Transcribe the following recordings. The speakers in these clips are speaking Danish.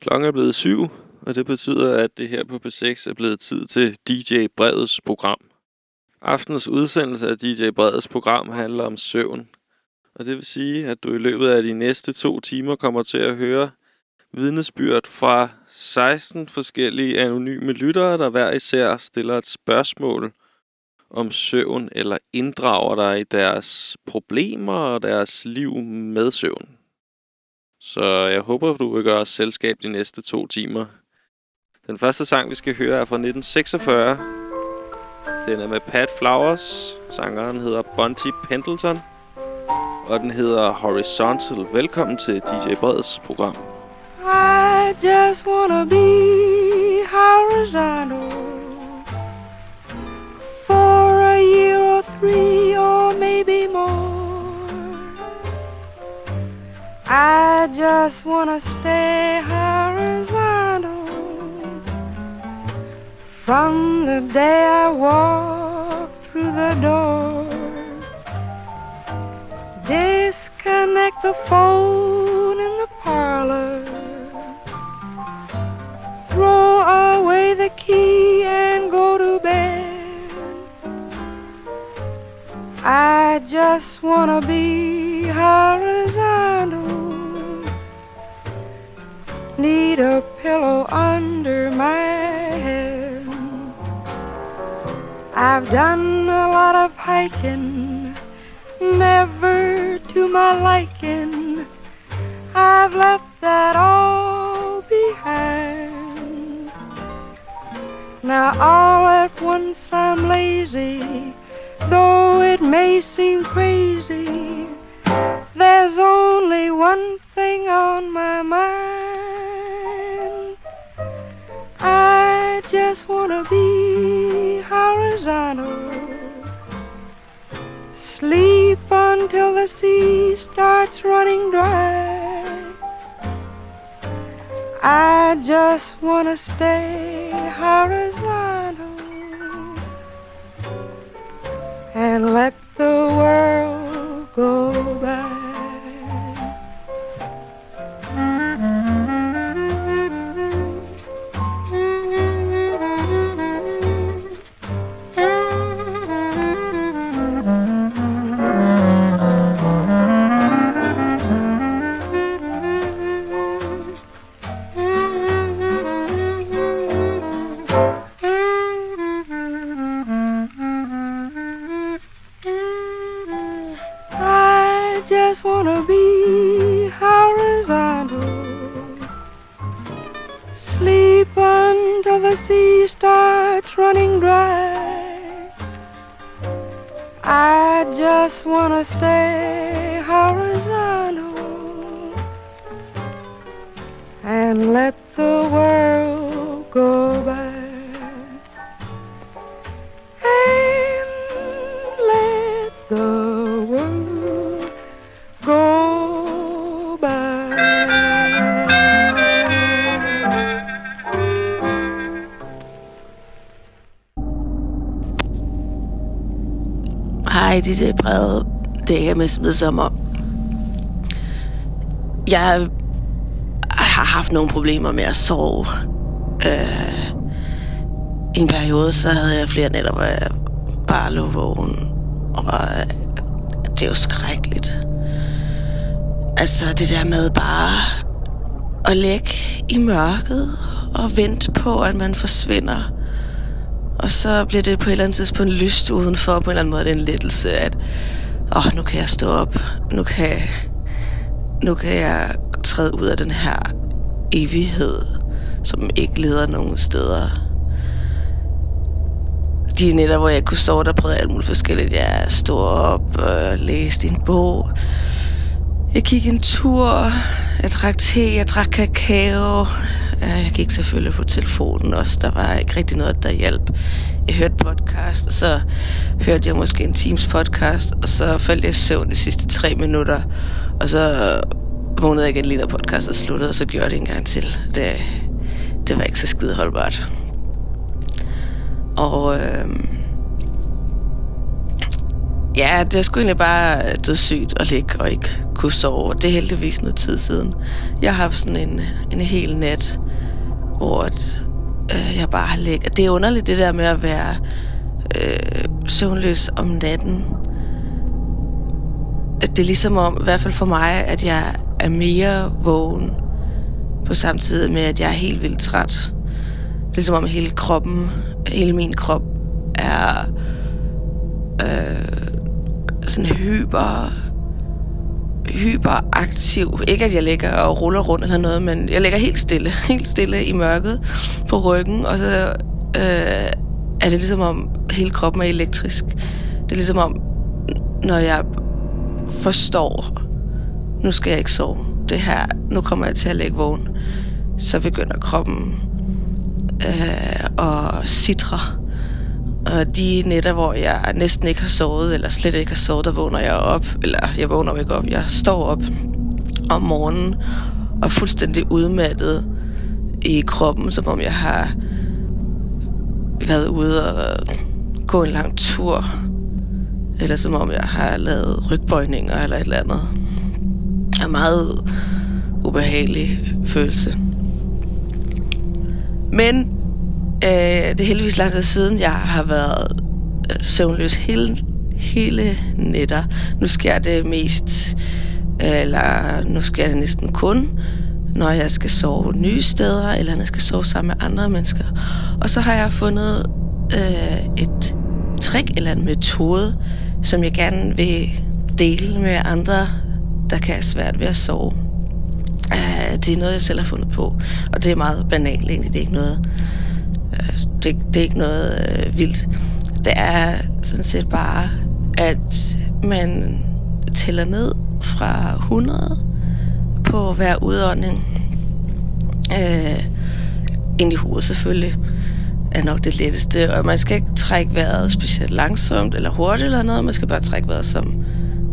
Klokken er blevet syv, og det betyder, at det her på P6 er blevet tid til DJ Breds program. Aftens udsendelse af DJ Breds program handler om søvn. Og det vil sige, at du i løbet af de næste to timer kommer til at høre vidnesbyrd fra 16 forskellige anonyme lyttere, der hver især stiller et spørgsmål om søvn eller inddrager dig i deres problemer og deres liv med søvn. Så jeg håber, du vil gøre os selskab de næste to timer. Den første sang, vi skal høre, er fra 1946. Den er med Pat Flowers. Sangeren hedder Bunty Pendleton. Og den hedder Horizontal. Velkommen til DJ Breds program. I just wanna be horizontal For a year or three I just wanna stay horizontal from the day I walk through the door. Disconnect the phone in the parlor. Throw away the key and go to bed. I just wanna be horizontal need a pillow under my head. I've done a lot of hiking, never to my liking. I've left that all behind. Now all at once I'm lazy, though it may seem crazy. There's only one thing on my mind. I just wanna be horizontal. Sleep until the sea starts running dry. I just wanna stay horizontal and let the world go by. Just wanna stay horizontal and let rigtig det er Brede. Det er med midsommer. Jeg har haft nogle problemer med at sove. Øh, I en periode, så havde jeg flere nætter, hvor jeg bare lå vågen. Og øh, det er jo skrækkeligt. Altså, det der med bare at ligge i mørket og vente på, at man forsvinder. Og så bliver det på et eller andet tidspunkt lyst udenfor. På en eller anden måde en lettelse, at åh, oh, nu kan jeg stå op. Nu kan, jeg, nu kan jeg træde ud af den her evighed, som ikke leder nogen steder. De nætter, hvor jeg kunne stå, der prøvede jeg alt muligt forskelligt. Jeg stod op og læste en bog. Jeg gik en tur. Jeg drak te, jeg drak kakao. Jeg gik selvfølgelig på telefonen også. Der var ikke rigtig noget, der hjalp. Jeg hørte podcast, og så hørte jeg måske en Teams podcast, og så faldt jeg i søvn de sidste tre minutter. Og så vågnede jeg igen lige, når podcastet sluttede, og så gjorde jeg det en gang til. Det, det var ikke så skide holdbart. Og øh, Ja, det var sgu egentlig bare dødssygt at ligge og ikke kunne sove. Det er heldigvis noget tid siden. Jeg har haft sådan en, en hel nat, hvor at, øh, jeg bare har ligget. Det er underligt det der med at være øh, søvnløs om natten. Det er ligesom om, i hvert fald for mig, at jeg er mere vågen på samme tid med, at jeg er helt vildt træt. Det er ligesom om hele kroppen, hele min krop er øh, sådan hyper hyperaktiv. Ikke at jeg ligger og ruller rundt eller noget, men jeg ligger helt stille, helt stille i mørket på ryggen, og så øh, er det ligesom om hele kroppen er elektrisk. Det er ligesom om, når jeg forstår, nu skal jeg ikke sove, det her, nu kommer jeg til at lægge vågen, så begynder kroppen øh, at sidre. Og de nætter, hvor jeg næsten ikke har sovet, eller slet ikke har sovet, der vågner jeg op. Eller jeg vågner ikke op, jeg står op om morgenen og er fuldstændig udmattet i kroppen, som om jeg har været ude og gå en lang tur. Eller som om jeg har lavet rygbøjninger eller et eller andet. Er en meget ubehagelig følelse. Men øh, det er heldigvis lang tid siden, jeg har været øh, søvnløs hele, hele nætter. Nu sker det mest, øh, eller nu sker det næsten kun, når jeg skal sove nye steder, eller når jeg skal sove sammen med andre mennesker. Og så har jeg fundet øh, et trick eller en metode, som jeg gerne vil dele med andre, der kan have svært ved at sove. Øh, det er noget, jeg selv har fundet på, og det er meget banalt egentlig. Det er ikke noget, Øh, det, det er ikke noget øh, vildt. Det er sådan set bare, at man tæller ned fra 100 på hver udånding. Øh, ind i hovedet selvfølgelig er nok det letteste. Og man skal ikke trække vejret specielt langsomt eller hurtigt eller noget. Man skal bare trække vejret, som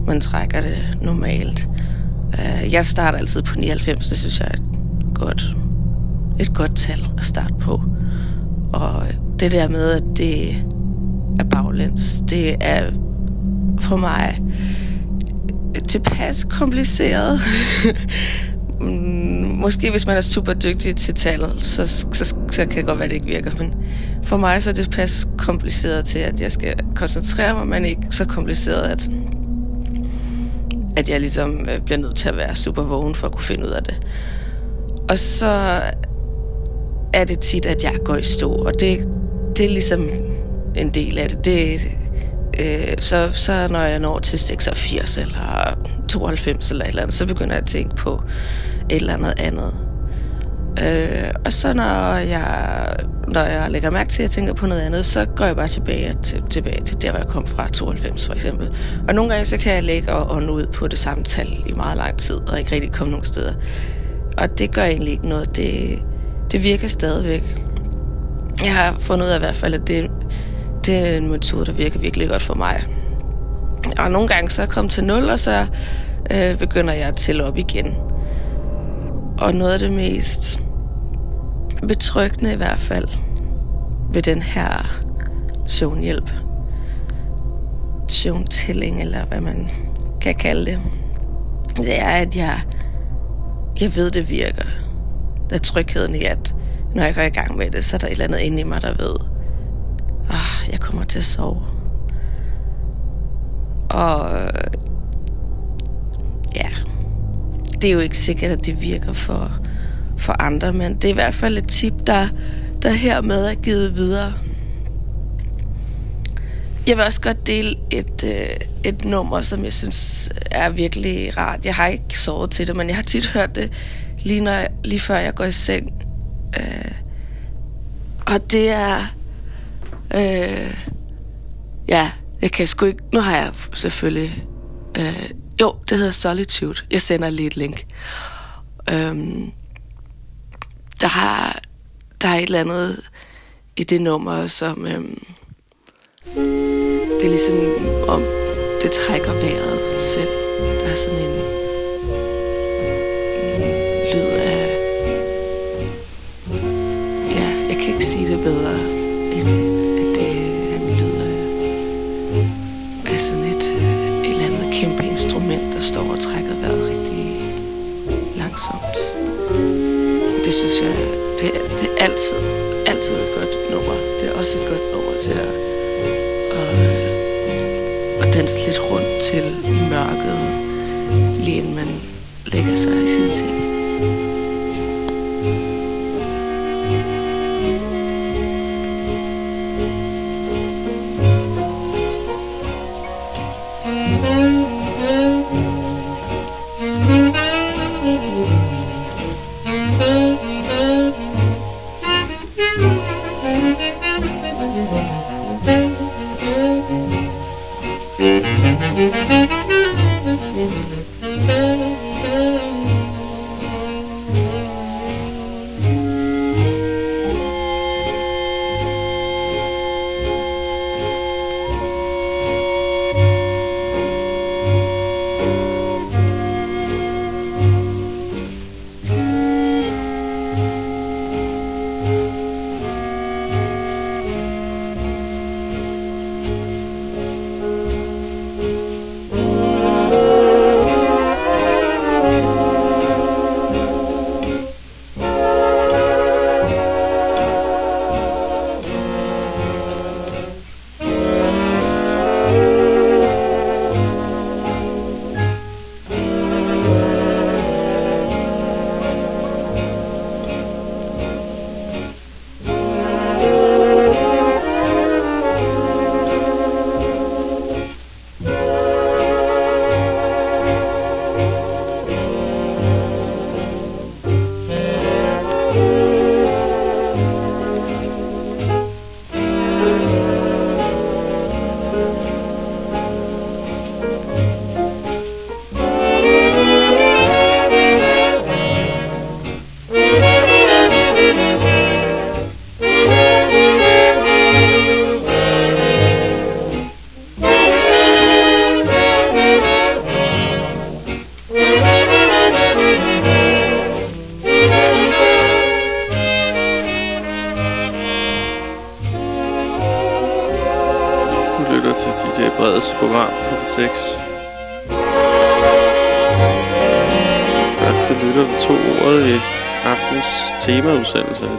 man trækker det normalt. Øh, jeg starter altid på 99. Det synes jeg er et godt, et godt tal at starte på. Og det der med, at det er baglæns, det er for mig tilpas kompliceret. Måske hvis man er super dygtig til tal, så, så, så kan det godt være, at det ikke virker. Men for mig så er det pas kompliceret til, at jeg skal koncentrere mig, men ikke så kompliceret, at, at jeg ligesom øh, bliver nødt til at være super vågen for at kunne finde ud af det. Og så er det tit, at jeg går i stå, og det, det er ligesom en del af det. det øh, så, så når jeg når til 86 eller 92 eller et eller andet, så begynder jeg at tænke på et eller andet andet. Øh, og så når jeg, når jeg lægger mærke til, at jeg tænker på noget andet, så går jeg bare tilbage til, tilbage til der, hvor jeg kom fra, 92 for eksempel. Og nogle gange, så kan jeg lægge og ånde ud på det samme tal i meget lang tid, og ikke rigtig komme nogen steder. Og det gør egentlig ikke noget. Det, det virker stadigvæk. Jeg har fundet ud af i hvert fald, at det, det er en metode, der virker virkelig godt for mig. Og nogle gange så kom til nul, og så øh, begynder jeg at tælle op igen. Og noget af det mest betryggende i hvert fald ved den her søvnhjælp, søvntælling, eller hvad man kan kalde det, det er, at jeg, jeg ved, det virker. Der er trygheden i, at når jeg går i gang med det, så er der et eller andet inde i mig, der ved, ah, jeg kommer til at sove. Og øh, ja, det er jo ikke sikkert, at det virker for, for andre, men det er i hvert fald et tip, der, der hermed er givet videre. Jeg vil også godt dele et, øh, et nummer, som jeg synes er virkelig rart. Jeg har ikke sovet til det, men jeg har tit hørt det lige, når, lige før jeg går i seng. Øh, og det er... Øh, ja, jeg kan sgu ikke... Nu har jeg selvfølgelig... Øh, jo, det hedder Solitude. Jeg sender lige et link. Øhm, der, har, der er et eller andet i det nummer, som... Øhm, det er ligesom om det trækker vejret selv. Der er sådan en ikke sige det bedre, end at det øh, han lyder af øh, sådan et, øh, et eller andet kæmpe instrument, der står og trækker vejret rigtig langsomt. Det synes jeg, det, det er altid, altid et godt nummer. Det er også et godt nummer til at, at, at danse lidt rundt til i mørket, lige inden man lægger sig i sin seng.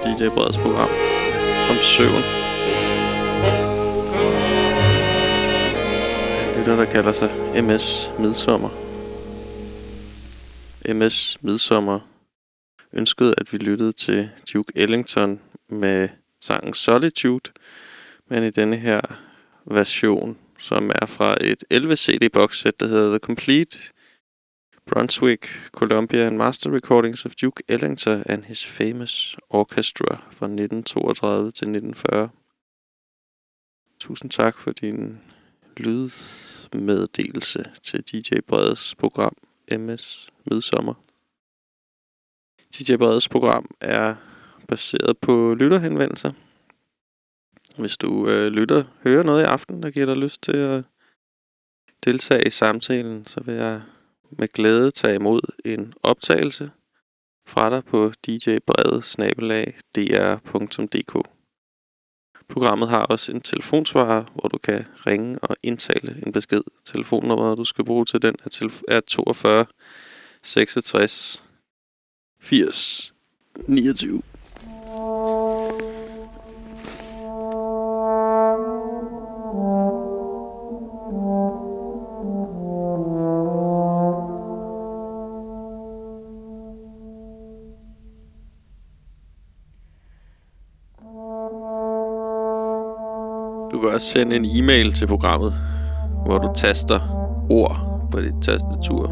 DJ Breds program om søvn. En lytter, der kalder sig MS Midsommer. MS Midsommer ønskede, at vi lyttede til Duke Ellington med sangen Solitude, men i denne her version, som er fra et 11 CD boxsæt, der hedder The Complete Brunswick, Columbia and Master Recordings of Duke Ellington and His Famous Orchestra fra 1932 til 1940. Tusind tak for din lydmeddelelse til DJ Breds program MS Midsommer. DJ Breds program er baseret på lytterhenvendelser. Hvis du øh, lytter, hører noget i aften, der giver dig lyst til at deltage i samtalen, så vil jeg med glæde tage imod en optagelse fra dig på djbredet-dr.dk. Programmet har også en telefonsvarer, hvor du kan ringe og indtale en besked. Telefonnummeret, du skal bruge til den, er 42 66 80 29. at sende en e-mail til programmet, hvor du taster ord på dit tastatur.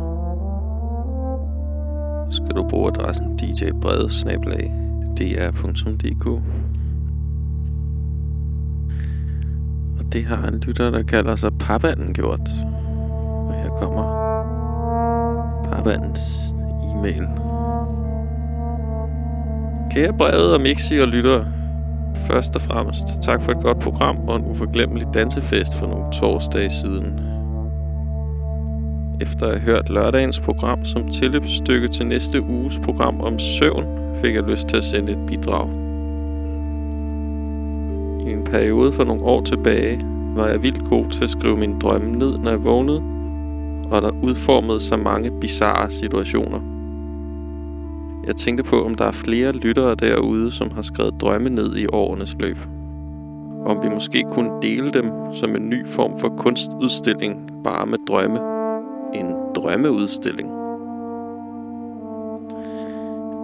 Så skal du bruge adressen djbredet-dr.dk Og det har en lytter, der kalder sig Papanden gjort. Og her kommer Papandens e-mail. Kære brevet og Mixi og lyttere, Først og fremmest tak for et godt program og en uforglemmelig dansefest for nogle torsdage siden. Efter at have hørt lørdagens program som tilløbsstykke til næste uges program om søvn, fik jeg lyst til at sende et bidrag. I en periode for nogle år tilbage var jeg vildt god til at skrive mine drømme ned, når jeg vågnede, og der udformede sig mange bizarre situationer. Jeg tænkte på, om der er flere lyttere derude, som har skrevet drømme ned i årenes løb. Om vi måske kunne dele dem som en ny form for kunstudstilling, bare med drømme. En drømmeudstilling.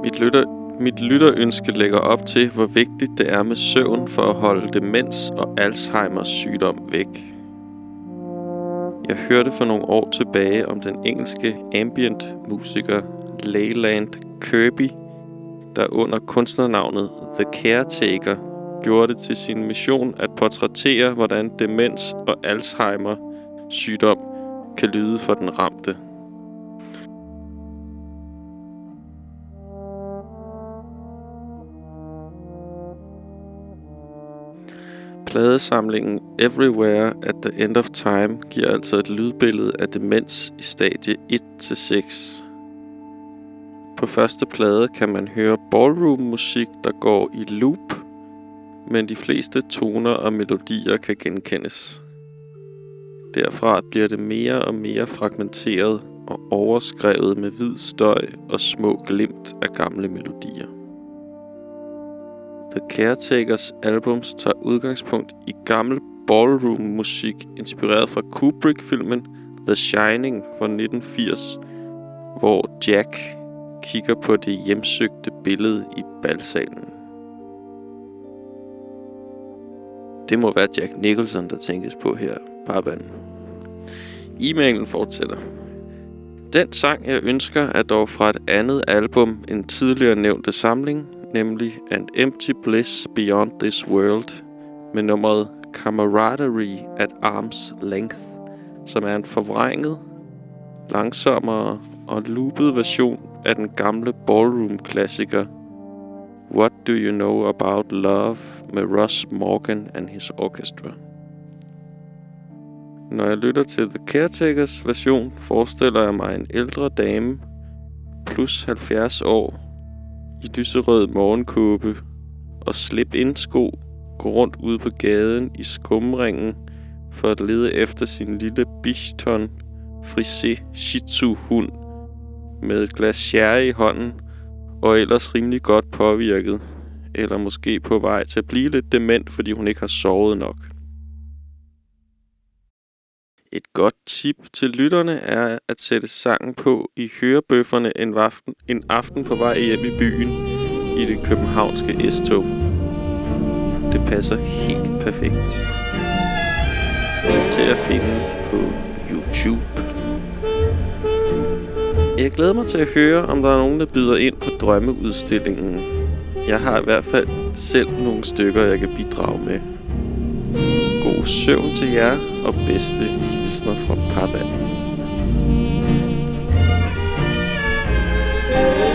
Mit, lytter, mit lytterønske lægger op til, hvor vigtigt det er med søvn for at holde demens og Alzheimers sygdom væk. Jeg hørte for nogle år tilbage om den engelske ambient musiker Leyland Kirby, der under kunstnernavnet The Caretaker gjorde det til sin mission at portrættere, hvordan demens og Alzheimer sygdom kan lyde for den ramte. Pladesamlingen Everywhere at the End of Time giver altså et lydbillede af demens i stadie 1-6. På første plade kan man høre ballroom-musik, der går i loop, men de fleste toner og melodier kan genkendes. Derfra bliver det mere og mere fragmenteret og overskrevet med hvid støj og små glimt af gamle melodier. The Caretakers albums tager udgangspunkt i gammel ballroom-musik inspireret fra Kubrick-filmen The Shining fra 1980, hvor Jack kigger på det hjemsøgte billede i balsalen. Det må være Jack Nicholson, der tænkes på her, Papan. E-mailen fortsætter. Den sang, jeg ønsker, er dog fra et andet album end tidligere nævnte samling, nemlig An Empty Bliss Beyond This World, med nummeret Camaraderie at Arm's Length, som er en forvrænget, langsommere og loopet version af den gamle ballroom-klassiker What Do You Know About Love med Ross Morgan and his orchestra. Når jeg lytter til The Caretakers version, forestiller jeg mig en ældre dame plus 70 år i lyserød morgenkåbe og slip ind sko gå rundt ude på gaden i skumringen for at lede efter sin lille Bichton Frisé Shih Tzu hund med et glas sherry i hånden og ellers rimelig godt påvirket. Eller måske på vej til at blive lidt dement, fordi hun ikke har sovet nok. Et godt tip til lytterne er at sætte sangen på i hørebøfferne en aften, en aften på vej hjem i byen i det københavnske S-tog. Det passer helt perfekt. Til at finde på YouTube. Jeg glæder mig til at høre, om der er nogen, der byder ind på drømmeudstillingen. Jeg har i hvert fald selv nogle stykker, jeg kan bidrage med. God søvn til jer, og bedste hilsner fra Papa. egentlig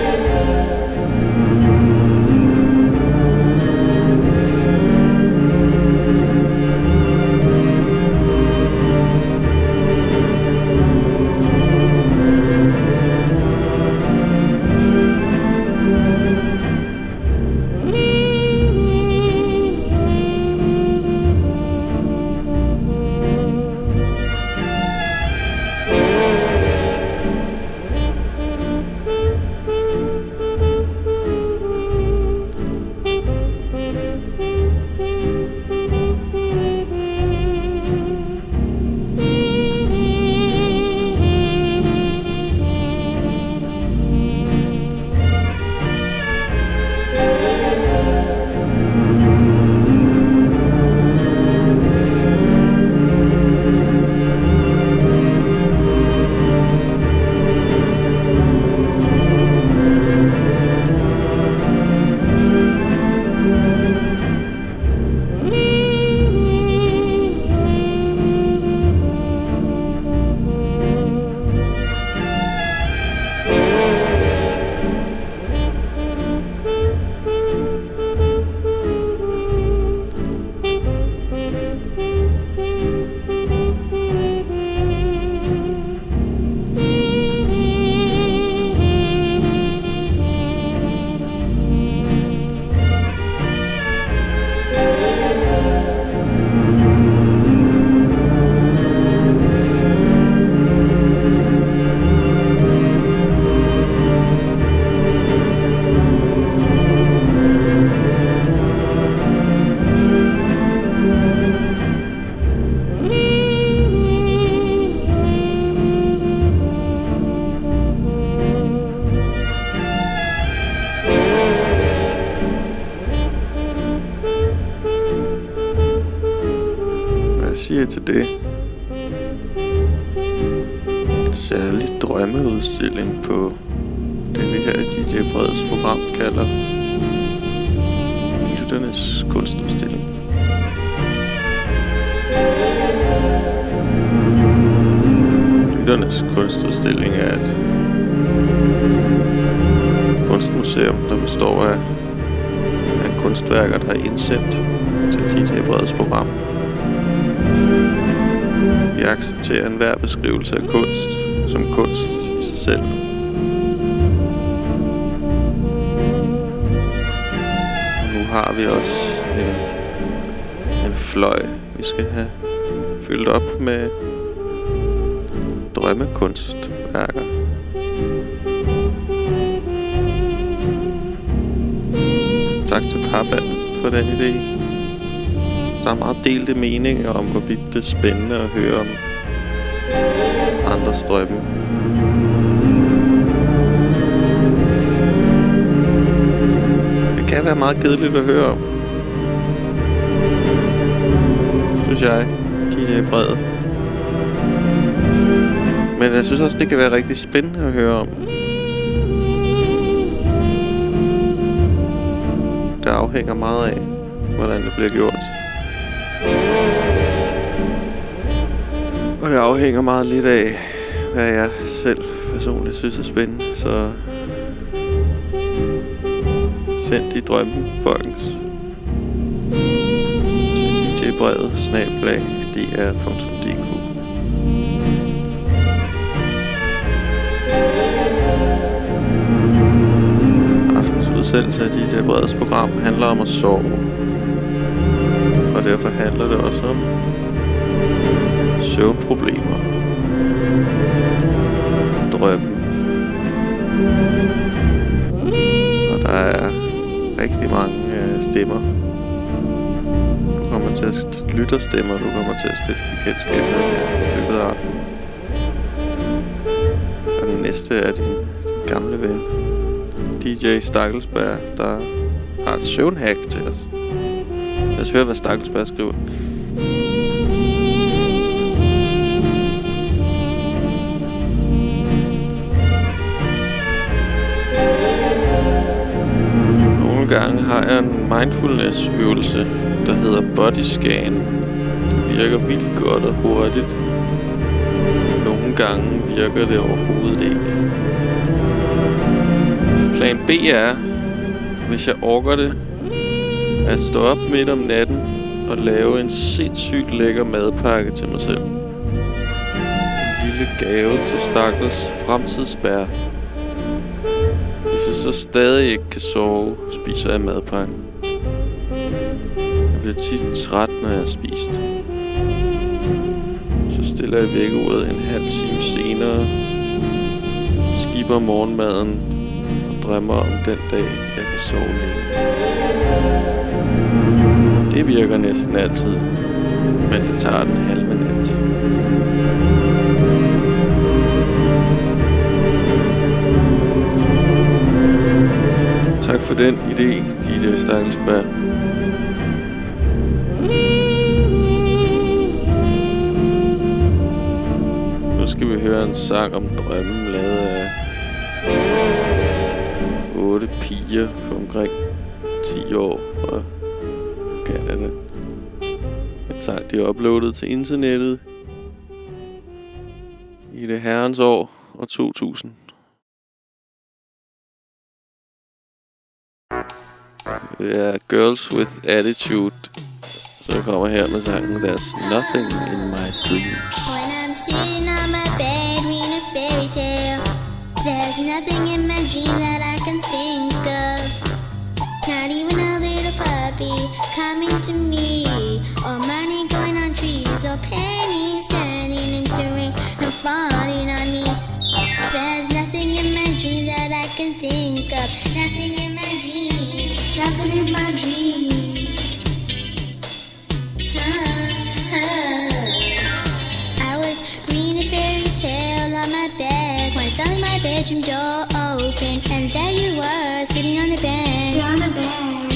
beskrivelse af kunst som kunst i sig selv. Og nu har vi også en, en fløj, vi skal have fyldt op med drømmekunstværker. Tak til Parbanden for den idé. Der er meget delte meninger om, hvorvidt det er spændende at høre om andres drømme. Det kan være meget kedeligt at høre om. Synes jeg. De er brede. Men jeg synes også, det kan være rigtig spændende at høre om. Det afhænger meget af, hvordan det bliver gjort. Og det afhænger meget lidt af, hvad jeg selv personligt synes er spændende. Så send de drømme, folkens. Til brevet snablag, dr.dk. Aftens udsendelse af DJ Breds program handler om at sove. Og derfor handler det også om søvnproblemer. Drømme. Og der er rigtig mange øh, stemmer. Du kommer til at lytte stemmer, du kommer til at stifte bekendtskab med her i løbet af aftenen. Og den næste er din, din gamle ven, DJ Stakkelsberg, der har et søvnhack til os. Lad os høre, hvad Stakkelsberg skriver. Gange har jeg en mindfulness øvelse, der hedder body scan. Det virker vildt godt og hurtigt. Nogle gange virker det overhovedet ikke. Plan B er, hvis jeg orker det, at stå op midt om natten og lave en sindssygt lækker madpakke til mig selv. En lille gave til stakkels fremtidsbær. Så stadig ikke kan sove, spiser jeg madpakken. Jeg bliver tit træt, når jeg har spist. Så stiller jeg vækkeuret en halv time senere, skipper morgenmaden og drømmer om den dag, jeg kan sove længe. Det virker næsten altid, men det tager den halve nat. For den idé, DJ Stakkelsberg. Nu skal vi høre en sang om drømmen, lavet af otte piger for omkring 10 år fra Canada. En sang, de uploadet til internettet i det herrens år og 2000. Er Girls With Attitude, så kommer her med sangen There's Nothing In My Dreams. When I'm sitting on my bed reading a fairy tale, there's nothing in my dream that I can think of. Not even a little puppy coming to me, or money going on trees, or pennies turning into rain and falling on me. There's nothing in my dream that I can think of. Nothing bedroom door open, and there you were, sitting on the bench. On a bench.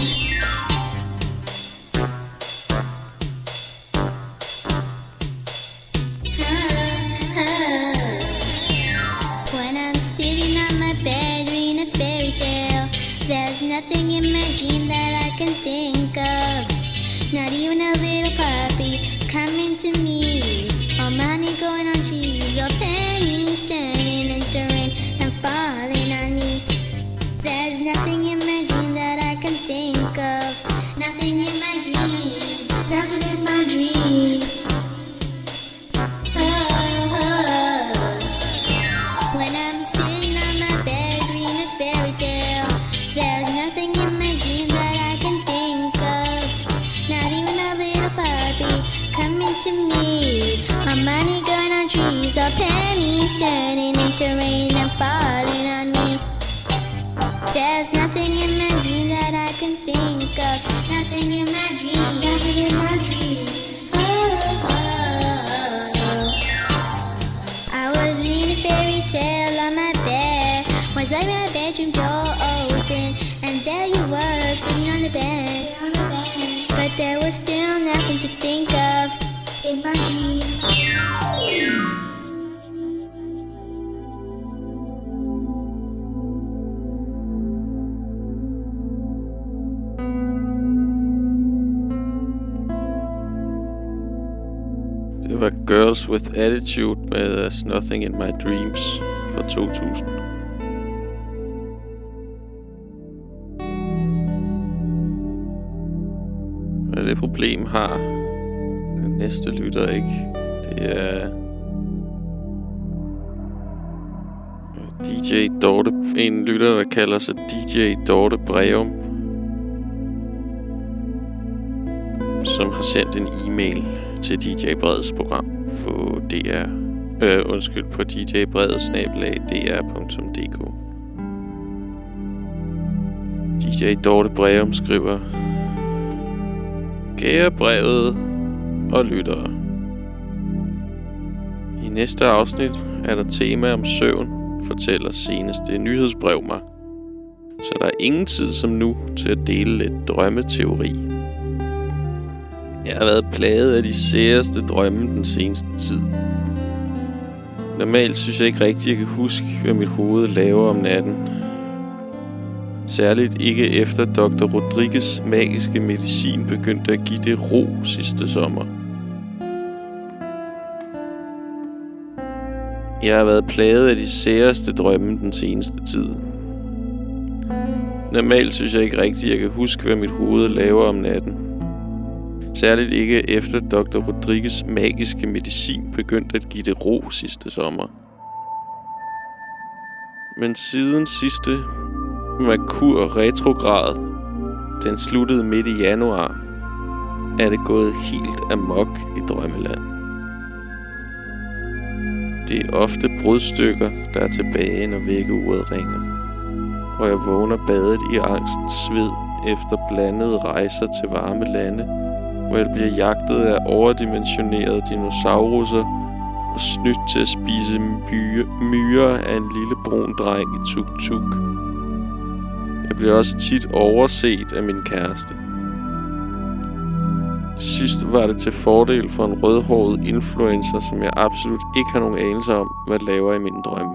When I'm sitting on my bed reading a fairy tale, there's nothing in my dream that I can think of, not even a little puppy. With Attitude med There's Nothing In My Dreams fra 2000. Og det problem har den næste lytter ikke. Det er øh, DJ Dorte, en lytter, der kalder sig DJ Dorte Breum, som har sendt en e-mail til DJ Breds program på DR. Øh, undskyld, på djbredet-dr.dk DJ Dorte Breum skriver Kære brevet og lyttere. I næste afsnit er der tema om søvn, fortæller seneste nyhedsbrev mig. Så der er ingen tid som nu til at dele lidt drømmeteori. Jeg har været plaget af de særeste drømme den seneste tid. Normalt synes jeg ikke rigtigt, jeg kan huske, hvad mit hoved laver om natten. Særligt ikke efter Dr. Rodriguez magiske medicin begyndte at give det ro sidste sommer. Jeg har været plaget af de særeste drømme den seneste tid. Normalt synes jeg ikke rigtigt, jeg kan huske, hvad mit hoved laver om natten. Særligt ikke efter Dr. Rodrigues magiske medicin begyndte at give det ro sidste sommer. Men siden sidste Merkur retrograd, den sluttede midt i januar, er det gået helt amok i drømmeland. Det er ofte brudstykker, der er tilbage, når vækkeuret ringer. Og jeg vågner badet i angstens sved efter blandede rejser til varme lande, hvor jeg bliver jagtet af overdimensionerede dinosauruser og snydt til at spise myre, myrer af en lille brun dreng i tuk-tuk. Jeg bliver også tit overset af min kæreste. Sidst var det til fordel for en rødhåret influencer, som jeg absolut ikke har nogen anelse om, hvad laver i mine drømme.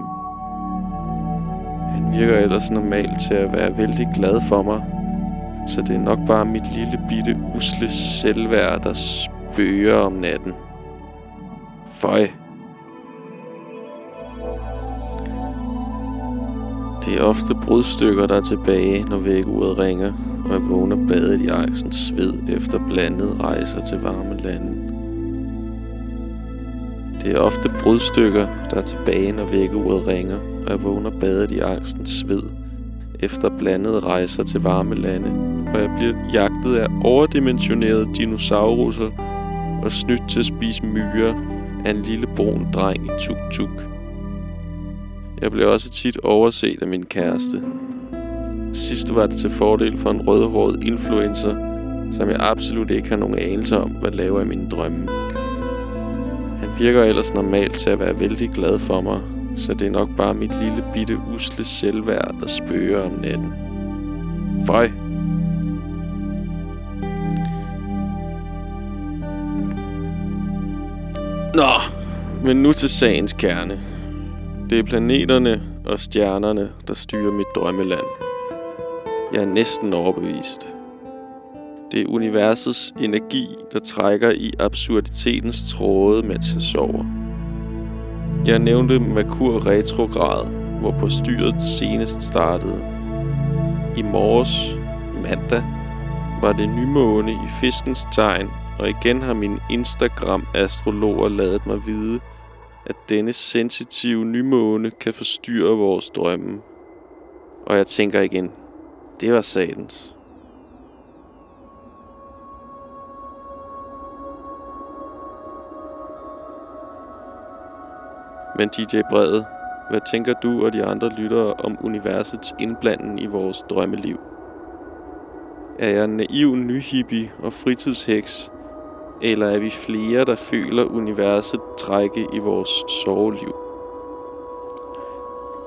Han virker ellers normalt til at være vældig glad for mig, så det er nok bare mit lille bitte usle selvværd, der spøger om natten. Føj. Det er ofte brudstykker, der er tilbage, når vækkeuret ringer, og jeg vågner badet i ejsens sved efter blandet rejser til varme lande. Det er ofte brudstykker, der er tilbage, når vækkeuret ringer, og jeg vågner badet i angstens sved efter blandede rejser til varme lande, og jeg bliver jagtet af overdimensionerede dinosauruser og snydt til at spise myrer af en lille brun dreng i tuk-tuk. Jeg blev også tit overset af min kæreste. Sidst var det til fordel for en rødhåret influencer, som jeg absolut ikke har nogen anelse om, hvad laver i mine drømme. Han virker ellers normalt til at være vældig glad for mig, så det er nok bare mit lille bitte usle selvværd, der spøger om natten. Føj! Nå, men nu til sagens kerne. Det er planeterne og stjernerne, der styrer mit drømmeland. Jeg er næsten overbevist. Det er universets energi, der trækker i absurditetens tråde, mens jeg sover. Jeg nævnte Merkur retrograd, hvor på styret senest startede. I morges, mandag, var det nymåne i fiskens tegn, og igen har min Instagram-astrologer lavet mig vide, at denne sensitive nymåne kan forstyrre vores drømme. Og jeg tænker igen, det var satans. Men DJ Brede, hvad tænker du og de andre lyttere om universets indblanden i vores drømmeliv? Er jeg en naiv nyhippie og fritidsheks, eller er vi flere, der føler universet trække i vores soveliv?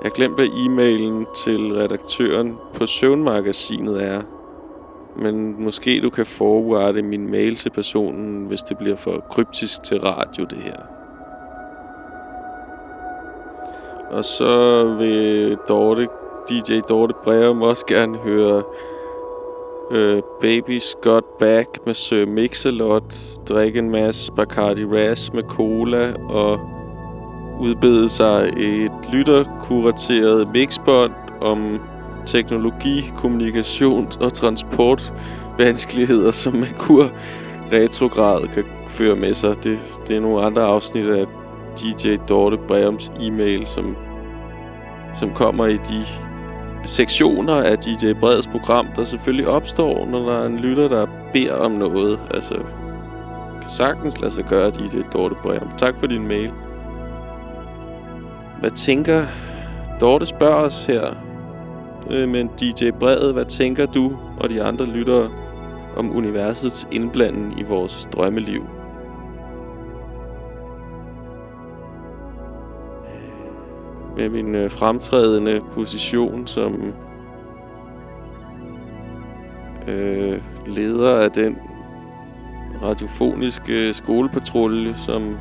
Jeg glemte, hvad e-mailen til redaktøren på Søvnmagasinet er. Men måske du kan forwarde min mail til personen, hvis det bliver for kryptisk til radio, det her. Og så vil Dorte, DJ Dorte Breum også gerne høre øh, Baby's Got Back med Sir Mix-a-Lot, drikke en masse Bacardi Ras med cola og udbede sig et lytterkurateret mixbånd om teknologi, kommunikation og transport vanskeligheder, som Merkur retrograd kan føre med sig. Det, det er nogle andre afsnit af DJ Dorte Breums e-mail, som, som kommer i de sektioner af DJ Breds program, der selvfølgelig opstår, når der er en lytter, der beder om noget. Altså, kan sagtens lade sig gøre, DJ Dorte Breum. Tak for din mail. Hvad tænker... Dorte spørger os her, øh, men DJ Brede, hvad tænker du og de andre lyttere om universets indblanding i vores drømmeliv? Med min øh, fremtrædende position som øh, leder af den radiofoniske skolepatrulje, som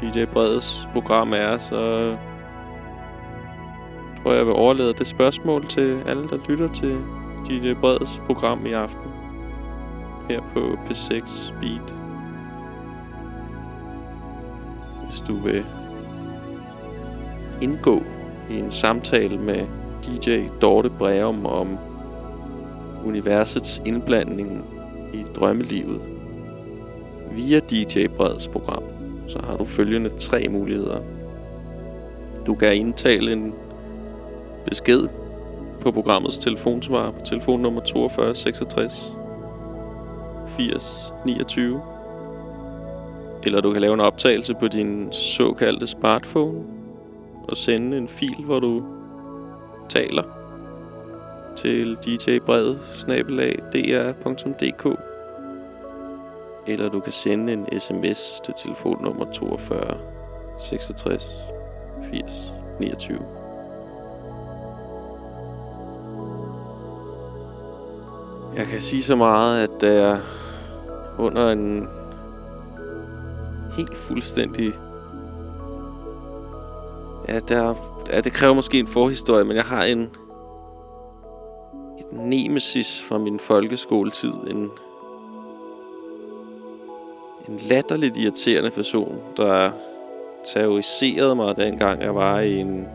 DJ Breds program er, så tror jeg, jeg vil overlade det spørgsmål til alle, der lytter til DJ Breds program i aften. Her på P6 Speed. Hvis du vil indgå i en samtale med DJ Dorte Breum om universets indblanding i drømmelivet via DJ Breds program, så har du følgende tre muligheder. Du kan indtale en besked på programmets telefonsvar på telefonnummer 42 66 80 29. Eller du kan lave en optagelse på din såkaldte smartphone og sende en fil, hvor du taler til djbrevet dr.dk eller du kan sende en sms til telefonnummer 42 66 80 29. Jeg kan sige så meget, at der under en helt fuldstændig... Ja, der, ja, det kræver måske en forhistorie, men jeg har en et nemesis fra min folkeskoletid. En, en latterligt irriterende person, der terroriserede mig dengang jeg var i en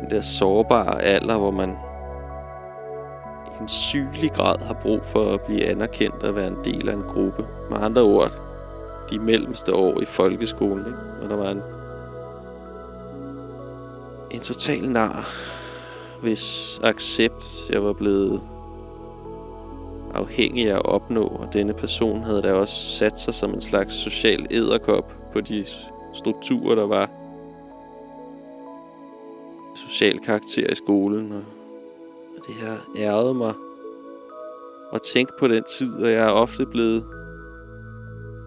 den der sårbare alder, hvor man i en sygelig grad har brug for at blive anerkendt og være en del af en gruppe. Med andre ord, de mellemste år i folkeskolen, ikke? Og der var en, en total nar, hvis accept jeg var blevet afhængig af at opnå, og denne person havde da også sat sig som en slags social æderkop på de strukturer, der var. Social karakter i skolen, og, og det har ærget mig. At tænke på den tid, og jeg er ofte blevet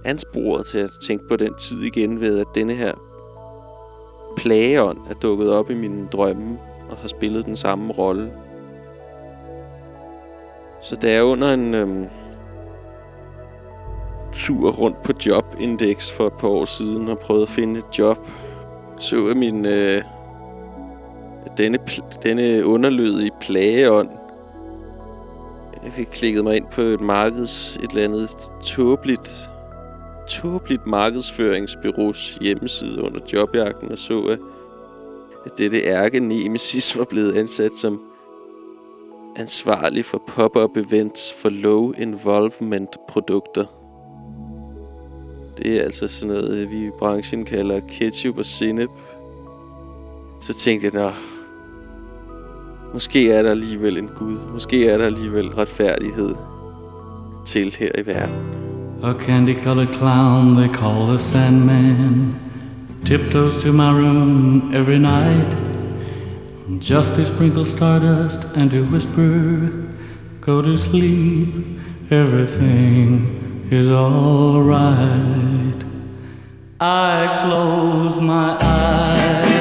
ansporet til at tænke på den tid igen ved, at denne her plageånd er dukket op i mine drømme og har spillet den samme rolle. Så da jeg under en øhm, tur rundt på Jobindex for et par år siden og prøvede at finde et job, så jeg min øh, denne, denne underlydige plageånd. Jeg fik klikket mig ind på et markeds, et eller andet tåbeligt, tåbeligt markedsføringsbyrås hjemmeside under jobjagten og så, at at dette ærke Nemesis var blevet ansat som ansvarlig for pop-up events for low involvement produkter. Det er altså sådan noget, øh, vi i branchen kalder ketchup og sinep. Så tænkte jeg, nå, måske er der alligevel en Gud. Måske er der alligevel retfærdighed til her i verden. A candy-colored clown they call the Sandman. Tiptoes to my room every night. Just to sprinkle stardust and to whisper, go to sleep, everything is alright. I close my eyes,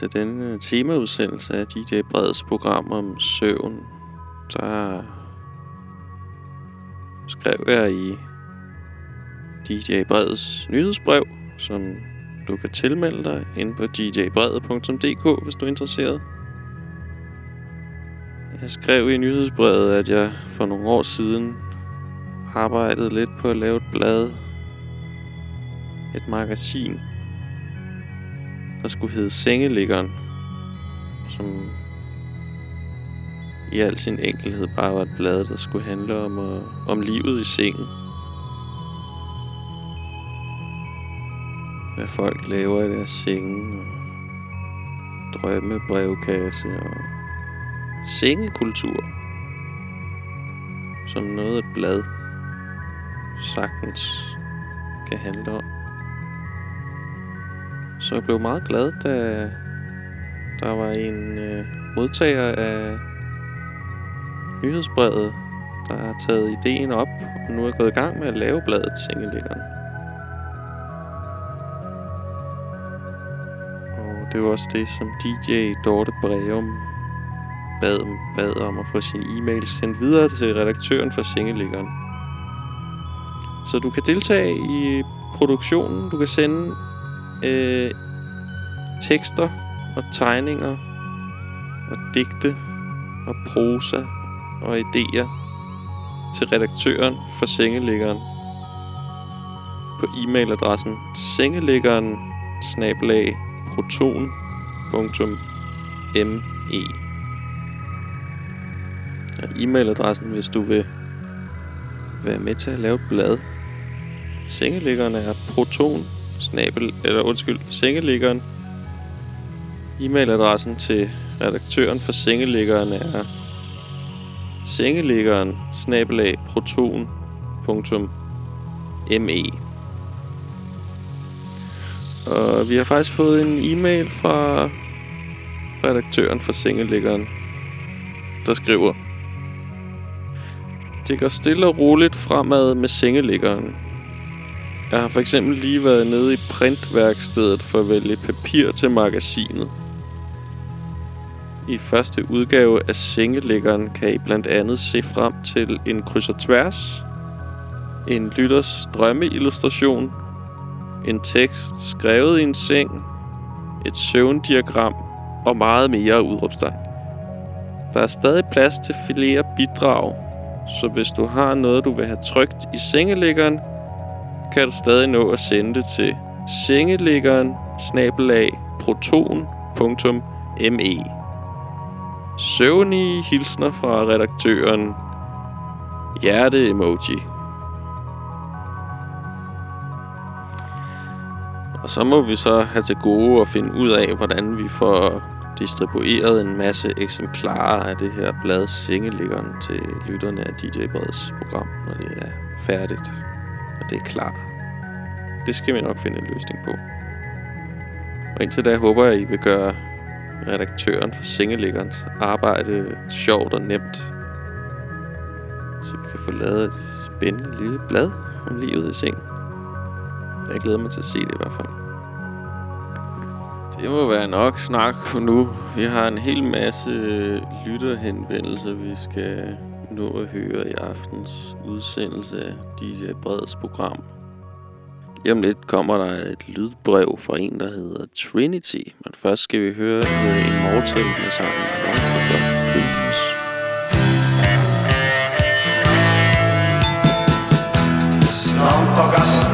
til denne øh, temaudsendelse af DJ Breds program om søvn, der skrev jeg i DJ Breds nyhedsbrev, som du kan tilmelde dig inde på djbred.dk, hvis du er interesseret. Jeg skrev i nyhedsbrevet, at jeg for nogle år siden arbejdede lidt på at lave et blad, et magasin, der skulle hedde Sengeliggeren, som i al sin enkelhed bare var et blad, der skulle handle om, uh, om livet i sengen. Hvad folk laver i deres senge, og drømme, brevkasse og sengekultur. Som noget et blad sagtens kan handle om. Så jeg blev meget glad, da der var en øh, modtager af nyhedsbrevet, der har taget ideen op, og nu er gået i gang med at lave bladet Sengelæggeren. Og det var også det, som DJ Dorte Breum bad, bad om at få sin e-mail sendt videre til redaktøren for Sengelæggeren. Så du kan deltage i produktionen. Du kan sende øh, tekster og tegninger og digte og prosa og idéer til redaktøren for sengeliggeren på e-mailadressen sengeliggeren snabelag proton.me og e-mailadressen, hvis du vil være med til at lave et blad. Sengeliggeren er proton snabel, eller undskyld, sengeliggeren. E-mailadressen til redaktøren for sengeliggeren er sengeliggeren snabelag proton.me Og vi har faktisk fået en e-mail fra redaktøren for sengeliggeren, der skriver Det går stille og roligt fremad med sengeliggeren. Jeg har for eksempel lige været nede i printværkstedet for at vælge papir til magasinet. I første udgave af Sengelæggeren kan I blandt andet se frem til en kryds og tværs, en lytters drømmeillustration, en tekst skrevet i en seng, et søvndiagram og meget mere udråbstegn. Der er stadig plads til flere bidrag, så hvis du har noget, du vil have trygt i sengelæggeren, kan du stadig nå at sende det til sengeliggeren snabelag proton.me Søvnige hilsner fra redaktøren. Hjerte-emoji. Og så må vi så have til gode at finde ud af, hvordan vi får distribueret en masse eksemplarer af det her blad Sengeliggeren til lytterne af DJ Breds program, når det er færdigt det er klar. Det skal vi nok finde en løsning på. Og indtil da håber jeg, I vil gøre redaktøren for Sengelæggerens arbejde sjovt og nemt. Så vi kan få lavet et spændende lille blad om livet i seng. Jeg glæder mig til at se det i hvert fald. Det må være nok snak for nu. Vi har en hel masse lytterhenvendelser, vi skal nå at høre i aftens udsendelse af DJ Breds program. Lige om lidt kommer der et lydbrev fra en, der hedder Trinity. Men først skal vi høre The Immortal med sangen Long Forgotten Dreams. Long forgotten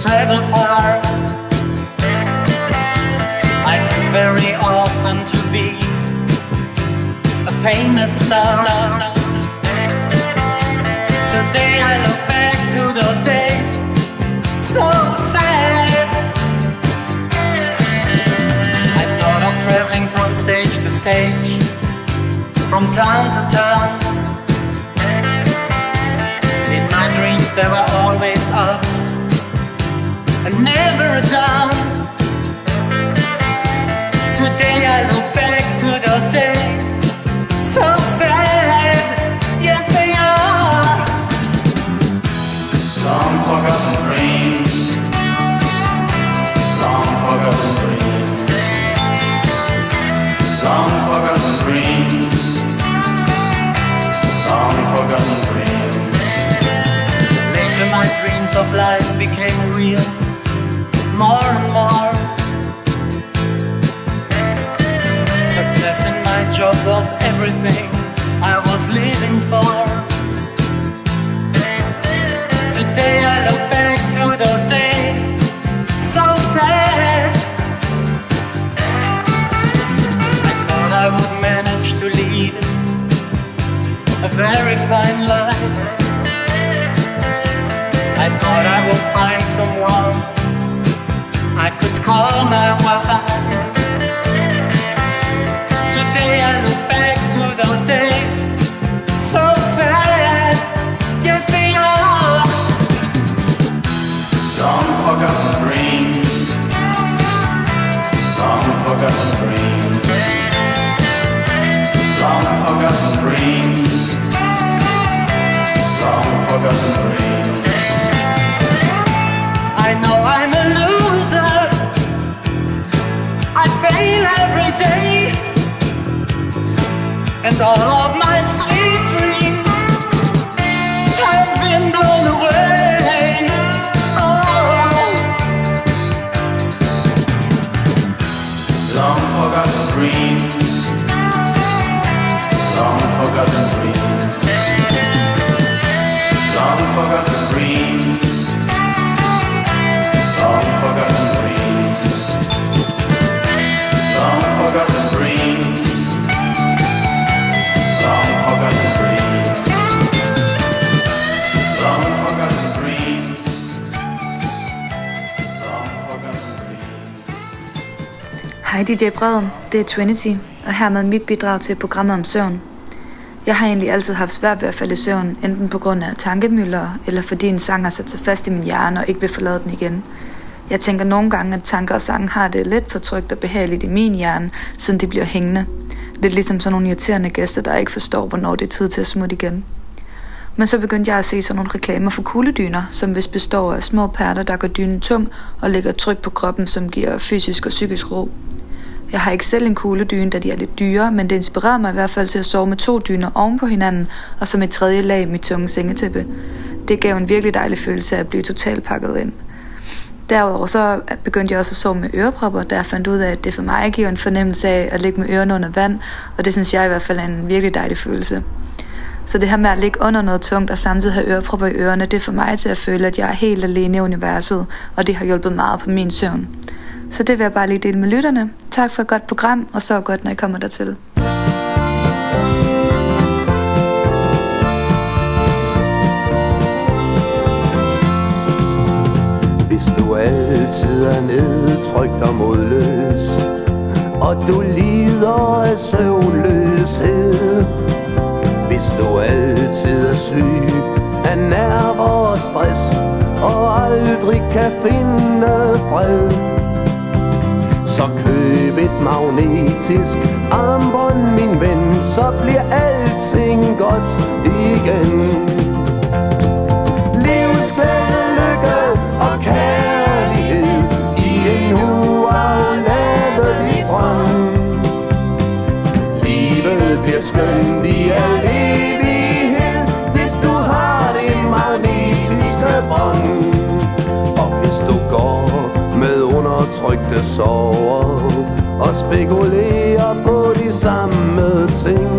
travel far. I dreamed very often to be a famous star. Today I look back to those days, so sad. I thought of traveling from stage to stage, from town to town. In my dreams there were and never a down. DJ Breden, det er Trinity, og hermed mit bidrag til programmet om søvn. Jeg har egentlig altid haft svært ved at falde i søvn, enten på grund af tankemøller, eller fordi en sang har sat sig fast i min hjerne og ikke vil forlade den igen. Jeg tænker nogle gange, at tanker og sange har det lidt for trygt og behageligt i min hjerne, siden de bliver hængende. Lidt ligesom sådan nogle irriterende gæster, der ikke forstår, hvornår det er tid til at smutte igen. Men så begyndte jeg at se sådan nogle reklamer for kugledyner, som vist består af små pærter, der gør dynen tung og lægger tryk på kroppen, som giver fysisk og psykisk ro. Jeg har ikke selv en kugledyne, da de er lidt dyre, men det inspirerede mig i hvert fald til at sove med to dyner oven på hinanden, og som et tredje lag mit tunge sengetæppe. Det gav en virkelig dejlig følelse af at blive totalt pakket ind. Derudover så begyndte jeg også at sove med ørepropper, da jeg fandt ud af, at det for mig giver en fornemmelse af at ligge med ørerne under vand, og det synes jeg i hvert fald er en virkelig dejlig følelse. Så det her med at ligge under noget tungt og samtidig have ørepropper i ørerne, det får mig til at føle, at jeg er helt alene i universet, og det har hjulpet meget på min søvn. Så det vil jeg bare lige dele med lytterne. Tak for et godt program, og så godt, når I kommer dertil. Hvis du altid er nedtrykt og modløs Og du lider af søvnløshed Hvis du altid er syg af nerver og stress Og aldrig kan finde fred så køb et magnetisk armbånd, min ven Så bliver alting godt igen. Spekulerer på de samme ting,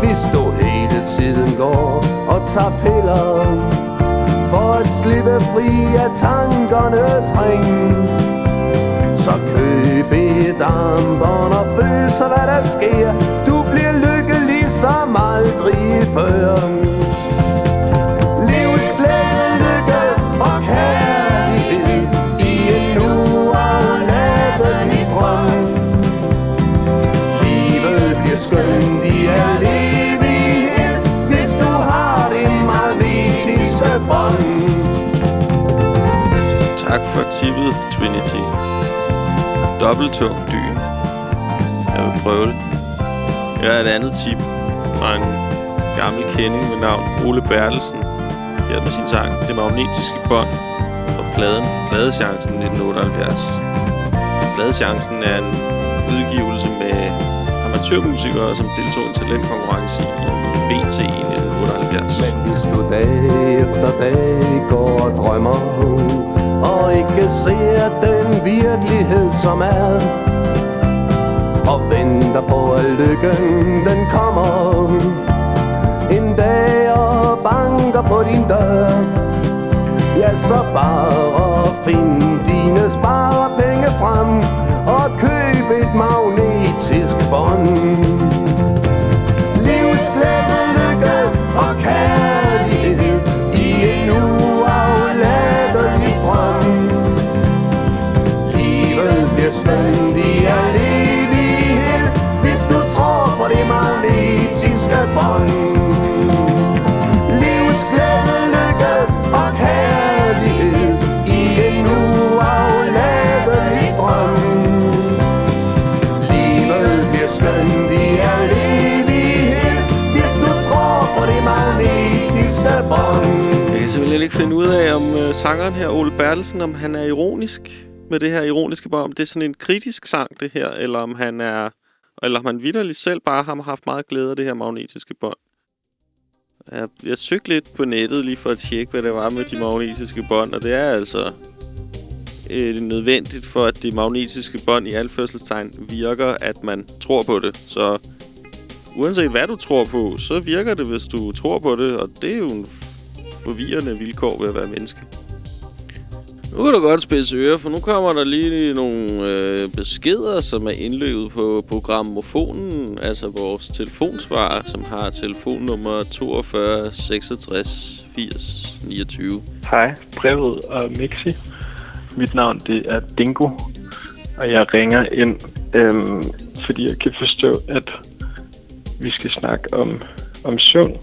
hvis du hele tiden går og tager piller For at slippe fri af tankernes ring. Så køb et armbånd og føl så hvad der sker. Du bliver lykkelig som aldrig før. For tippet, Trinity. Dobbeltung dyn. Jeg vil prøve det. Jeg har et andet tip fra en gammel kending med navn Ole Bertelsen. Her med sin sang Det Magnetiske Bånd og pladen Pladechancen 1978. Pladechancen er en udgivelse med amatørmusikere, som deltog i en talentkonkurrence i BT i 1978. Men hvis du dag efter dag går og drømmer og ikke ser den virkelighed som er. Og venter på at lykken den kommer. En dag og banker på din dør. Ja, så bare find dine sparepenge frem Og køb et magnetisk bånd. Livsglæde, lykke og kærlighed. Livet bliver skønt i al evighed, hvis du tror på det magnetiske bånd. Livsglæde, lykke og kærlighed i en uafladelig strøm. Livet bliver skønt i al evighed, hvis du tror på det magnetiske bånd. Jeg kan simpelthen ikke finde ud af, om øh, sangeren her, Ole Bertelsen, om han er ironisk med det her ironiske bånd. Om det er sådan en kritisk sang, det her, eller om han er Eller om han vidderligt selv bare har haft meget glæde af det her magnetiske bånd. Jeg, jeg søgte lidt på nettet lige for at tjekke, hvad det var med de magnetiske bånd, og det er altså øh, nødvendigt for, at det magnetiske bånd i anførselstegn virker, at man tror på det. Så uanset hvad du tror på, så virker det, hvis du tror på det, og det er jo en forvirrende vilkår ved at være menneske. Nu kan du godt spidse ører, for nu kommer der lige nogle øh, beskeder, som er indløbet på programmofonen, altså vores telefonsvarer, som har telefonnummer 42 66 80 29. Hej, brevet og Mixi. Mit navn det er Dingo, og jeg ringer ind, øhm, fordi jeg kan forstå, at vi skal snakke om, om søvn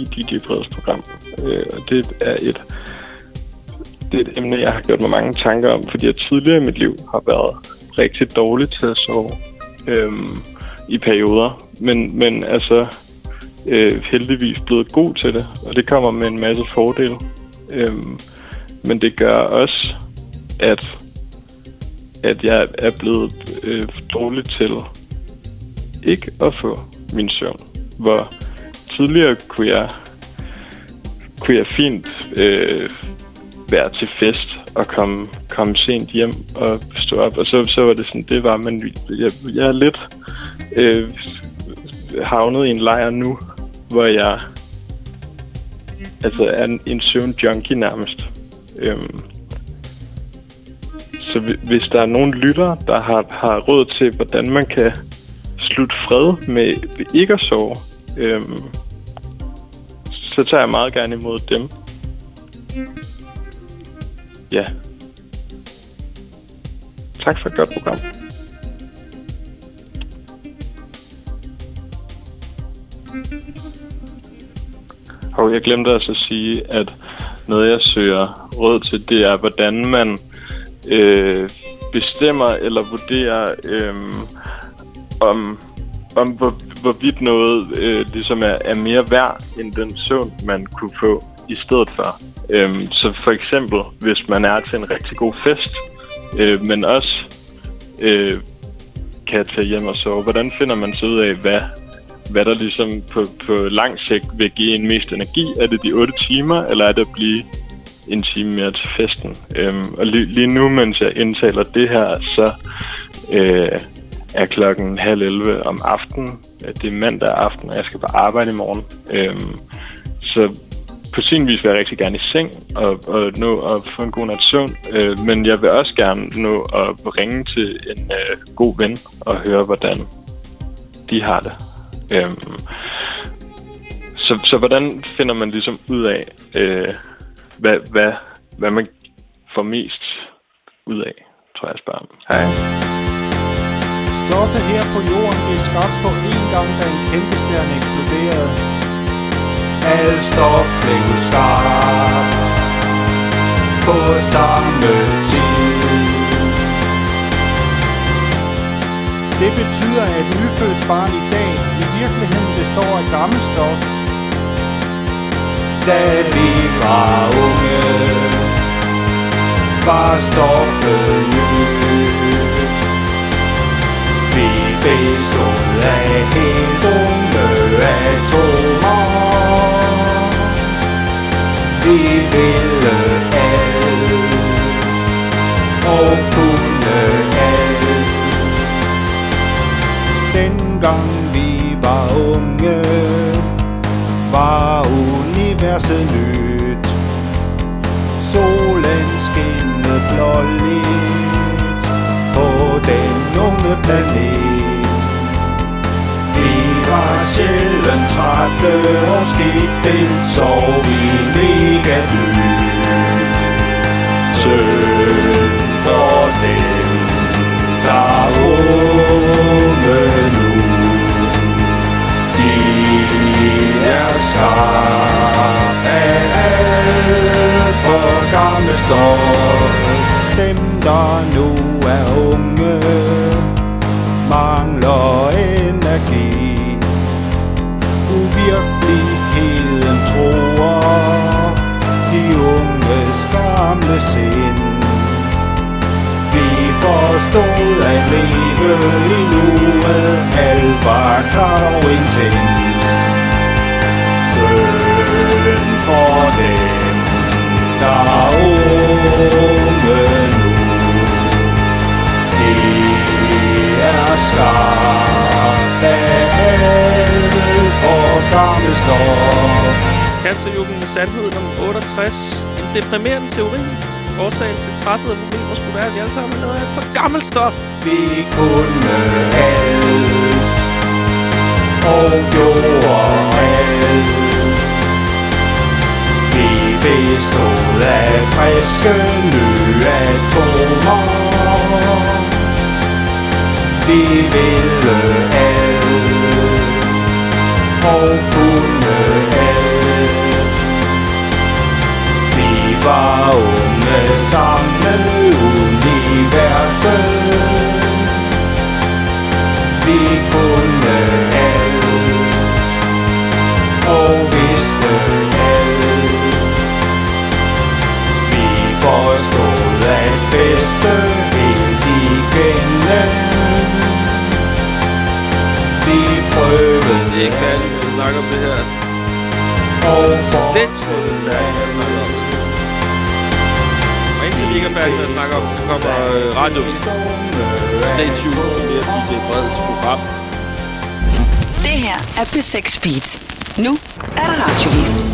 i DJ Breds program. Øh, og det er et det er et emne, jeg har gjort mig mange tanker om, fordi jeg tidligere i mit liv har været rigtig dårlig til at sove øhm, i perioder. Men, men altså øh, heldigvis blevet god til det, og det kommer med en masse fordele. Øhm, men det gør også, at, at jeg er blevet øh, dårlig til ikke at få min søvn. Hvor tidligere kunne jeg, kunne jeg fint øh, være til fest og komme, komme sent hjem og stå op. Og så, så var det sådan, det var, men jeg, jeg er lidt øh, havnet i en lejr nu, hvor jeg altså er en, en søvn junkie nærmest. Øhm, så hvis der er nogen lytter, der har, har råd til, hvordan man kan slutte fred med ikke at sove, øhm, så tager jeg meget gerne imod dem. Ja. Tak for et godt program. Og jeg glemte altså at sige, at noget jeg søger råd til, det er, hvordan man øh, bestemmer eller vurderer, øh, om, om hvor, hvorvidt noget øh, ligesom er, er mere værd end den søvn, man kunne få i stedet for. Øhm, så for eksempel, hvis man er til en rigtig god fest, øh, men også øh, kan tage hjem og sove, hvordan finder man så ud af, hvad, hvad der ligesom på, på lang sigt vil give en mest energi? Er det de 8 timer, eller er det at blive en time mere til festen? Øhm, og lige, lige nu, mens jeg indtaler det her, så øh, er klokken halv 11 om aftenen. Det er mandag aften, og jeg skal på arbejde i morgen. Øhm, så på sin vis vil jeg rigtig gerne i seng og, og nå at få en god nat søvn. Øh, men jeg vil også gerne nå at ringe til en øh, god ven og høre, hvordan de har det. Øh, så, så hvordan finder man ligesom ud af, øh, hvad, hvad, hvad man får mest ud af, tror jeg, jeg spørger om. Hej. Slottet her på jorden blev skabt på en gang, da en kæmpe stjerne eksploderede. Al stof blev skabt på samme tid. Det betyder, at et nyfødt barn i dag i virkeligheden består af gammelt stof. Da vi var unge, var stoffet nyt. Vi bestod af helt Vi ville alt og kunne alt. Dengang vi var unge, var universet nyt. Solen skinnede blåligt på den unge planet. Vi var sjældent træt og skidte, sov vi mega dybt. Søvn for dem, der er unge nu. De er skabt af alt for gammel stof. Dem, der nu gamle sind. Vi forstod at leve i nuet Alt albakker og ingenting. Søn for dem, der er unge nu. Det er skabt af alt for gammel stof. Cancerjugend med sandheden om 68. En deprimerende teori. Årsagen til træthed og problemer skulle være, at vi alle sammen er lavet af for gammelt stof. Vi kunne alt og gjorde alt. Vi bestod af friske nye atomer. Vi ville alt og kunne alt. Sammen universet. Vi kunne alt og vidste alt. Vi forstod at feste helt igennem. Vi prøvede færdigt med at snakke om det her. og Slet ikke vi ikke er færdige med at snakke om så kommer øh, radiovisen. Stay tuned. Det er DJ Breds program. Det her er P6 Beat. Nu er der radiovis.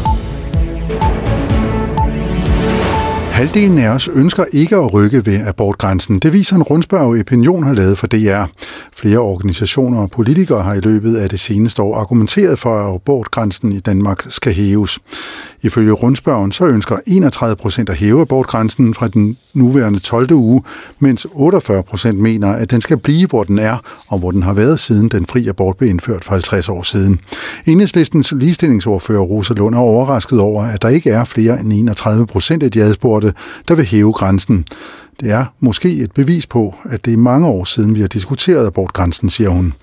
Halvdelen af os ønsker ikke at rykke ved abortgrænsen. Det viser en rundspørg, Opinion har lavet for DR. Flere organisationer og politikere har i løbet af det seneste år argumenteret for, at abortgrænsen i Danmark skal hæves. Ifølge rundspørgen så ønsker 31 procent at hæve abortgrænsen fra den nuværende 12. uge, mens 48 procent mener, at den skal blive, hvor den er, og hvor den har været siden den fri abort blev indført for 50 år siden. Enhedslistens ligestillingsordfører Rosa Lund er overrasket over, at der ikke er flere end 31 procent af de adspurgte, der vil hæve grænsen. Det er måske et bevis på, at det er mange år siden, vi har diskuteret abortgrænsen, siger hun.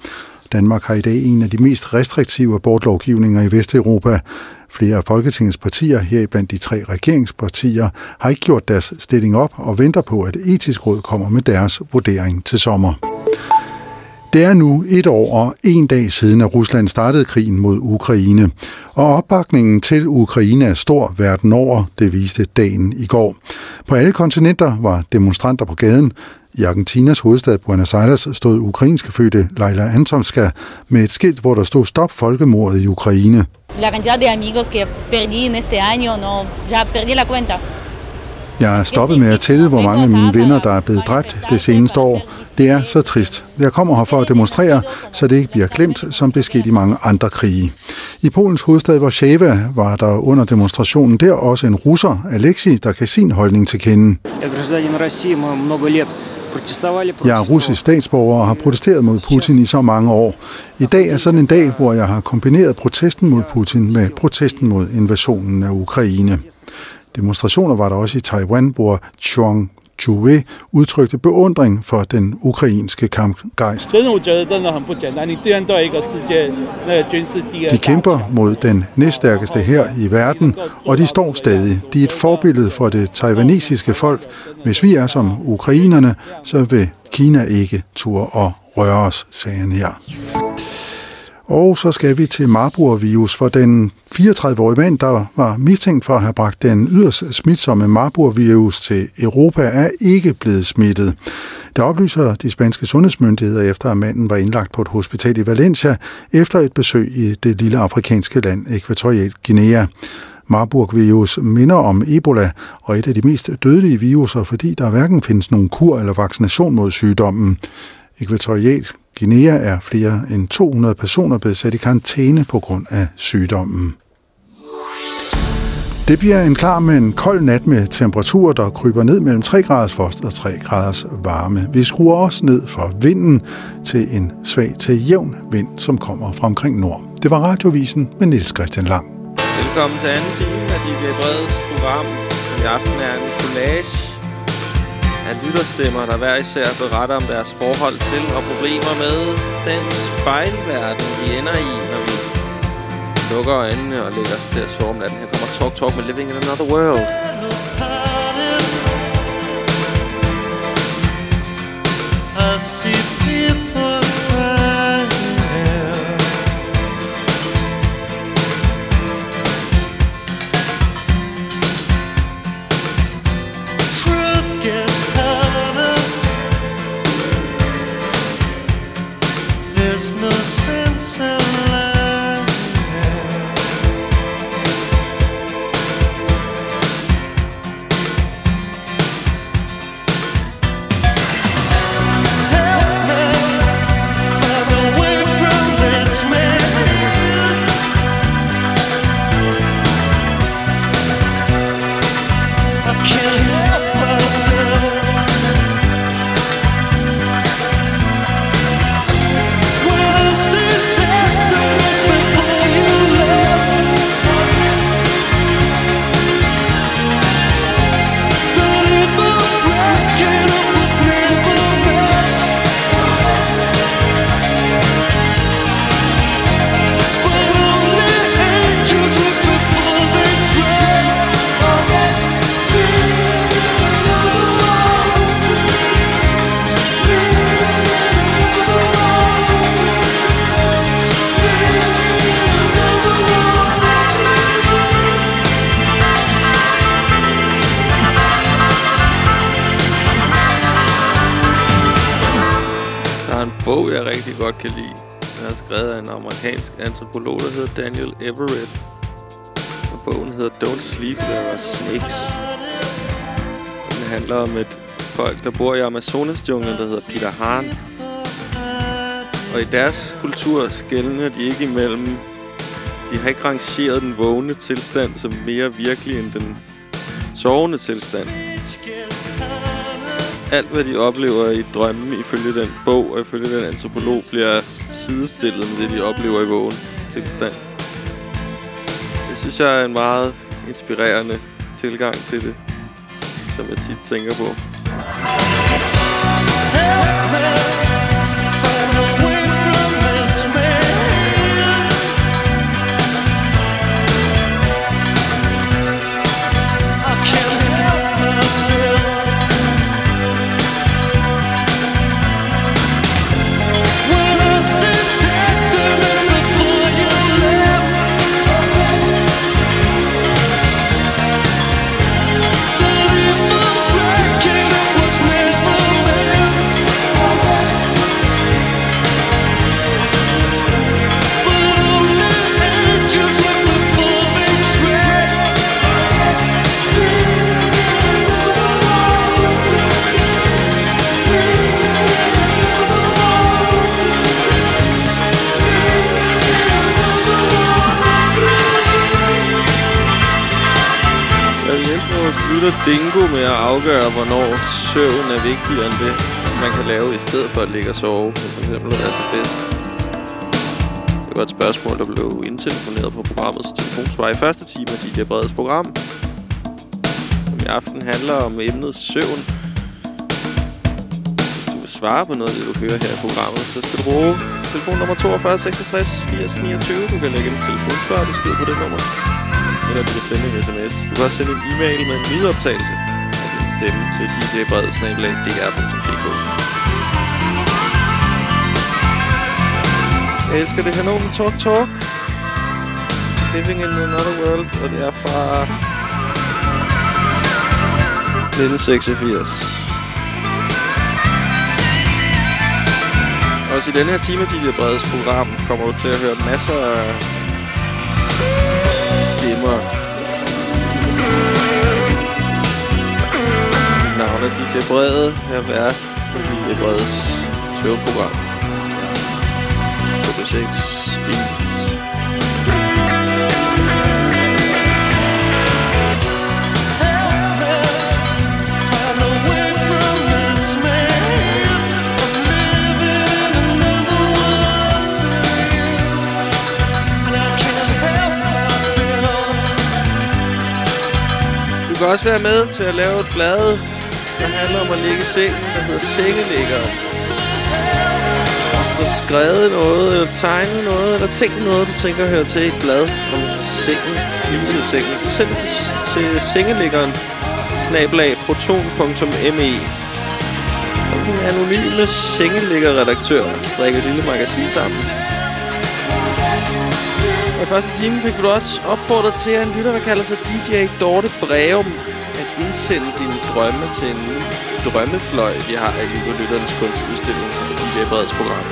Danmark har i dag en af de mest restriktive abortlovgivninger i Vesteuropa. Flere af Folketingets partier, heriblandt de tre regeringspartier, har ikke gjort deres stilling op og venter på, at etisk råd kommer med deres vurdering til sommer. Det er nu et år og en dag siden, at Rusland startede krigen mod Ukraine. Og opbakningen til Ukraine er stor verden over, det viste dagen i går. På alle kontinenter var demonstranter på gaden. I Argentinas hovedstad Buenos Aires stod ukrainske fødte Leila Antonska med et skilt, hvor der stod Stop folkemordet i Ukraine. La cantidad de amigos que perdí en este año, no, ya perdí la cuenta. Jeg er stoppet med at tælle, hvor mange af mine venner, der er blevet dræbt det seneste år. Det er så trist. Jeg kommer her for at demonstrere, så det ikke bliver glemt, som det skete i mange andre krige. I Polens hovedstad Warszawa var der under demonstrationen der også en russer, Alexi, der kan sin holdning til kende. Jeg er russisk statsborger og har protesteret mod Putin i så mange år. I dag er sådan en dag, hvor jeg har kombineret protesten mod Putin med protesten mod invasionen af Ukraine. Demonstrationer var der også i Taiwan, hvor Chuang Chue udtrykte beundring for den ukrainske kampgejst. De kæmper mod den næststærkeste her i verden, og de står stadig. De er et forbillede for det taiwanesiske folk. Hvis vi er som ukrainerne, så vil Kina ikke turde og røre os, sagde han her. Og så skal vi til Marburg-virus, for den 34-årige mand, der var mistænkt for at have bragt den yderst smitsomme Marburg-virus til Europa, er ikke blevet smittet. Det oplyser de spanske sundhedsmyndigheder efter, at manden var indlagt på et hospital i Valencia efter et besøg i det lille afrikanske land Ekvatorial Guinea. Marburg-virus minder om Ebola og er et af de mest dødelige viruser, fordi der hverken findes nogen kur eller vaccination mod sygdommen. Ekvatorial Guinea er flere end 200 personer blevet sat i karantæne på grund af sygdommen. Det bliver en klar, men kold nat med temperaturer, der kryber ned mellem 3 graders frost og 3 graders varme. Vi skruer også ned for vinden til en svag til jævn vind, som kommer fra omkring nord. Det var radiovisen med Niels Christian Lang. Velkommen til anden time af DJ Breds program, i aften er en collage af lytterstemmer, der hver især beretter om deres forhold til og problemer med den spejlverden, vi ender i, når vi lukker øjnene og lægger os til at sove om natten. Her kommer Talk Talk med Living in Another World. Godt kan lide. Den er skrevet af en amerikansk antropolog, der hedder Daniel Everett. Og bogen hedder Don't Sleep, There Are Snakes. Den handler om et folk, der bor i Amazonas-junglen, der hedder Peter Hahn. Og i deres kultur skældner de ikke imellem... De har ikke rangeret den vågne tilstand som mere virkelig end den sovende tilstand. Alt, hvad de oplever i drømmen, ifølge den bog og ifølge den antropolog, bliver sidestillet med det, de oplever i vågen tilstand. Det synes jeg er en meget inspirerende tilgang til det, som jeg tit tænker på. Jeg vores Dingo med at afgøre, hvornår søvn er vigtigere end det, man kan lave i stedet for at ligge og sove. For eksempel er være til fest. Det var et spørgsmål, der blev indtelefoneret på programmets telefonsvar i første time af DJ Breds program. Som i aften handler om emnet søvn. Hvis du vil svare på noget af det, du hører her i programmet, så skal du bruge telefonnummer 42 66 80 29. Du kan lægge en telefonsvar du skriver på det nummer. Eller du kan sende en sms. Du kan også sende en e-mail med en lydoptagelse af din stemme til djbredsnabelag.dr.dk Jeg elsker det her nummer Talk Talk. Living in Another World, og det er fra 1986. Også i denne her time af DJ Breds program kommer du til at høre masser af stemmer. Mit navn er DJ Brede. Jeg er vært på DJ Bredes showprogram. På B6 Beats. Kan også være med til at lave et blad, der handler om at ligge i sengen, der hedder Sengeligger. Hvis du har skrevet noget, eller tegnet noget, eller tænkt noget, du tænker hører til et blad om sengen, livet sengen, så send det til, til sengeliggeren, snablag proton.me. Og den anonyme sengeliggerredaktør strikker et lille magasin sammen. I første time fik du også opfordret til, at en lytter, der kalder sig DJ Dorte Breum, at indsende dine drømme til en ny drømmefløj, vi har i Lytternes Kunstudstilling på DJ Breds program.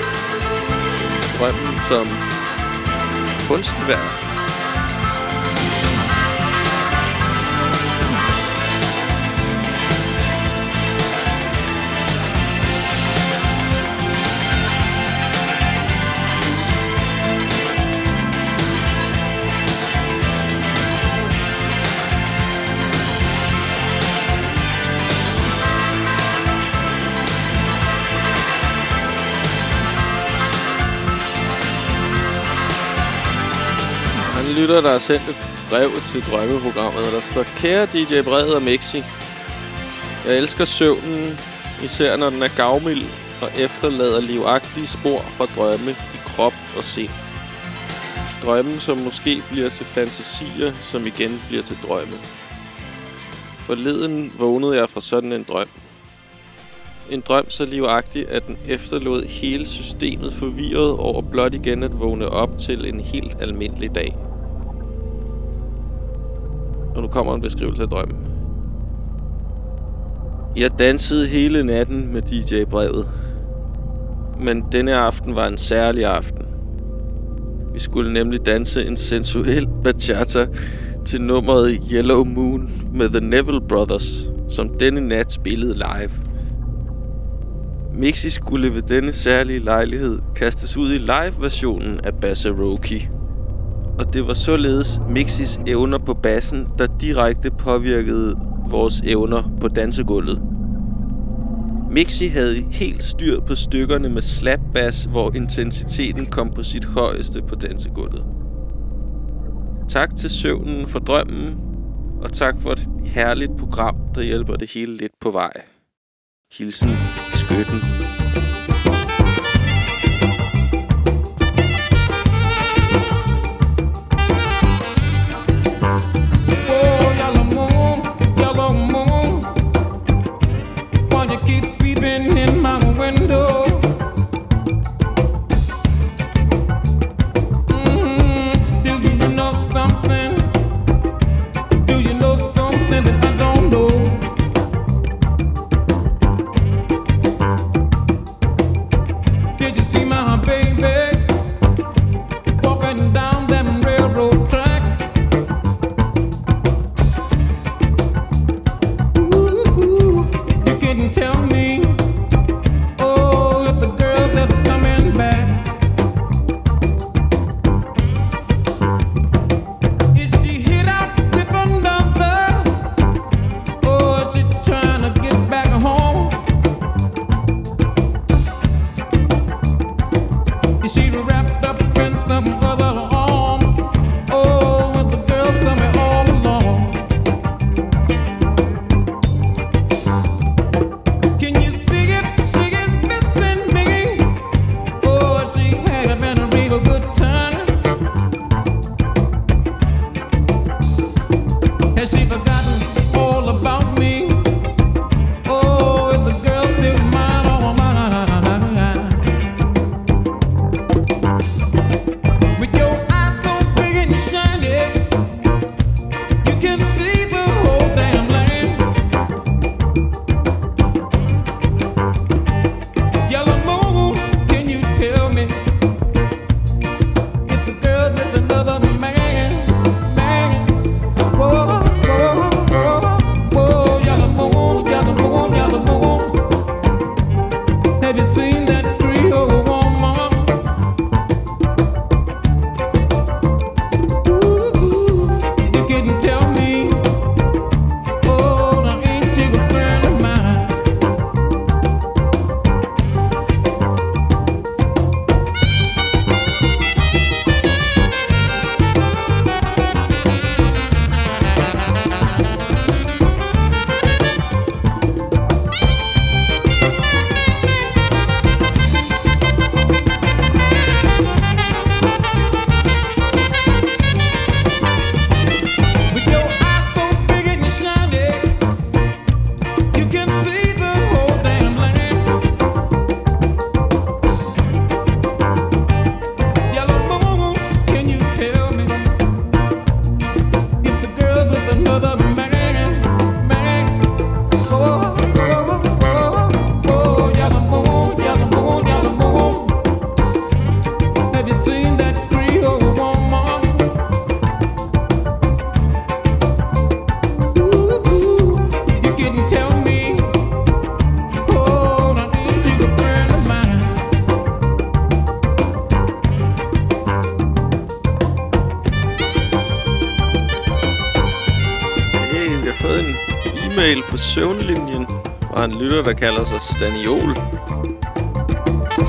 Drømmen som kunstværk. Lytter, der har sendt et brev til drømmeprogrammet, der står, Kære DJ Bred og Mixi, jeg elsker søvnen, især når den er gavmild og efterlader livagtige spor fra drømme i krop og sind. Drømme, som måske bliver til fantasier, som igen bliver til drømme. Forleden vågnede jeg fra sådan en drøm. En drøm så livagtig, at den efterlod hele systemet forvirret over blot igen at vågne op til en helt almindelig dag. Og nu kommer en beskrivelse af drømmen. Jeg dansede hele natten med DJ-brevet. men denne aften var en særlig aften. Vi skulle nemlig danse en sensuel bachata til nummeret Yellow Moon med The Neville Brothers, som denne nat spillede live. Mixi skulle ved denne særlige lejlighed kastes ud i live-versionen af Bassaroki. Og det var således Mixis evner på bassen, der direkte påvirkede vores evner på dansegulvet. Mixi havde helt styr på stykkerne med slap bass, hvor intensiteten kom på sit højeste på dansegulvet. Tak til søvnen for drømmen, og tak for et herligt program, der hjælper det hele lidt på vej. Hilsen, Skytten. Staniol.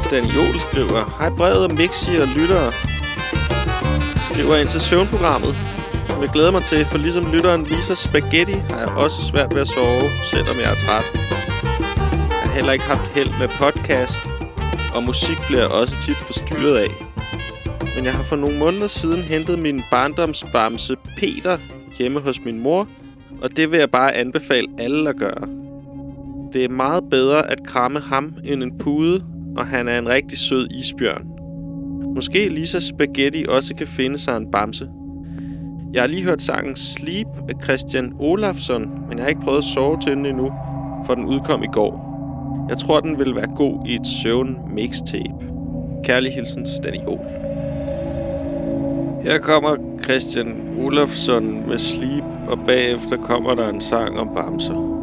Staniol skriver, Hej brevet om Mixi og lyttere. Skriver ind til søvnprogrammet, som jeg glæder mig til, for ligesom lytteren Lisa Spaghetti har jeg også svært ved at sove, selvom jeg er træt. Jeg har heller ikke haft held med podcast, og musik bliver jeg også tit forstyrret af. Men jeg har for nogle måneder siden hentet min barndomsbamse Peter hjemme hos min mor, og det vil jeg bare anbefale alle at gøre. Det er meget bedre at kramme ham end en pude, og han er en rigtig sød isbjørn. Måske Lisa Spaghetti også kan finde sig en bamse. Jeg har lige hørt sangen Sleep af Christian Olafsson, men jeg har ikke prøvet at sove til den endnu, for den udkom i går. Jeg tror, den vil være god i et søvn mixtape. Kærlig hilsen, Danny Jol. Her kommer Christian Olafsson med Sleep, og bagefter kommer der en sang om bamser.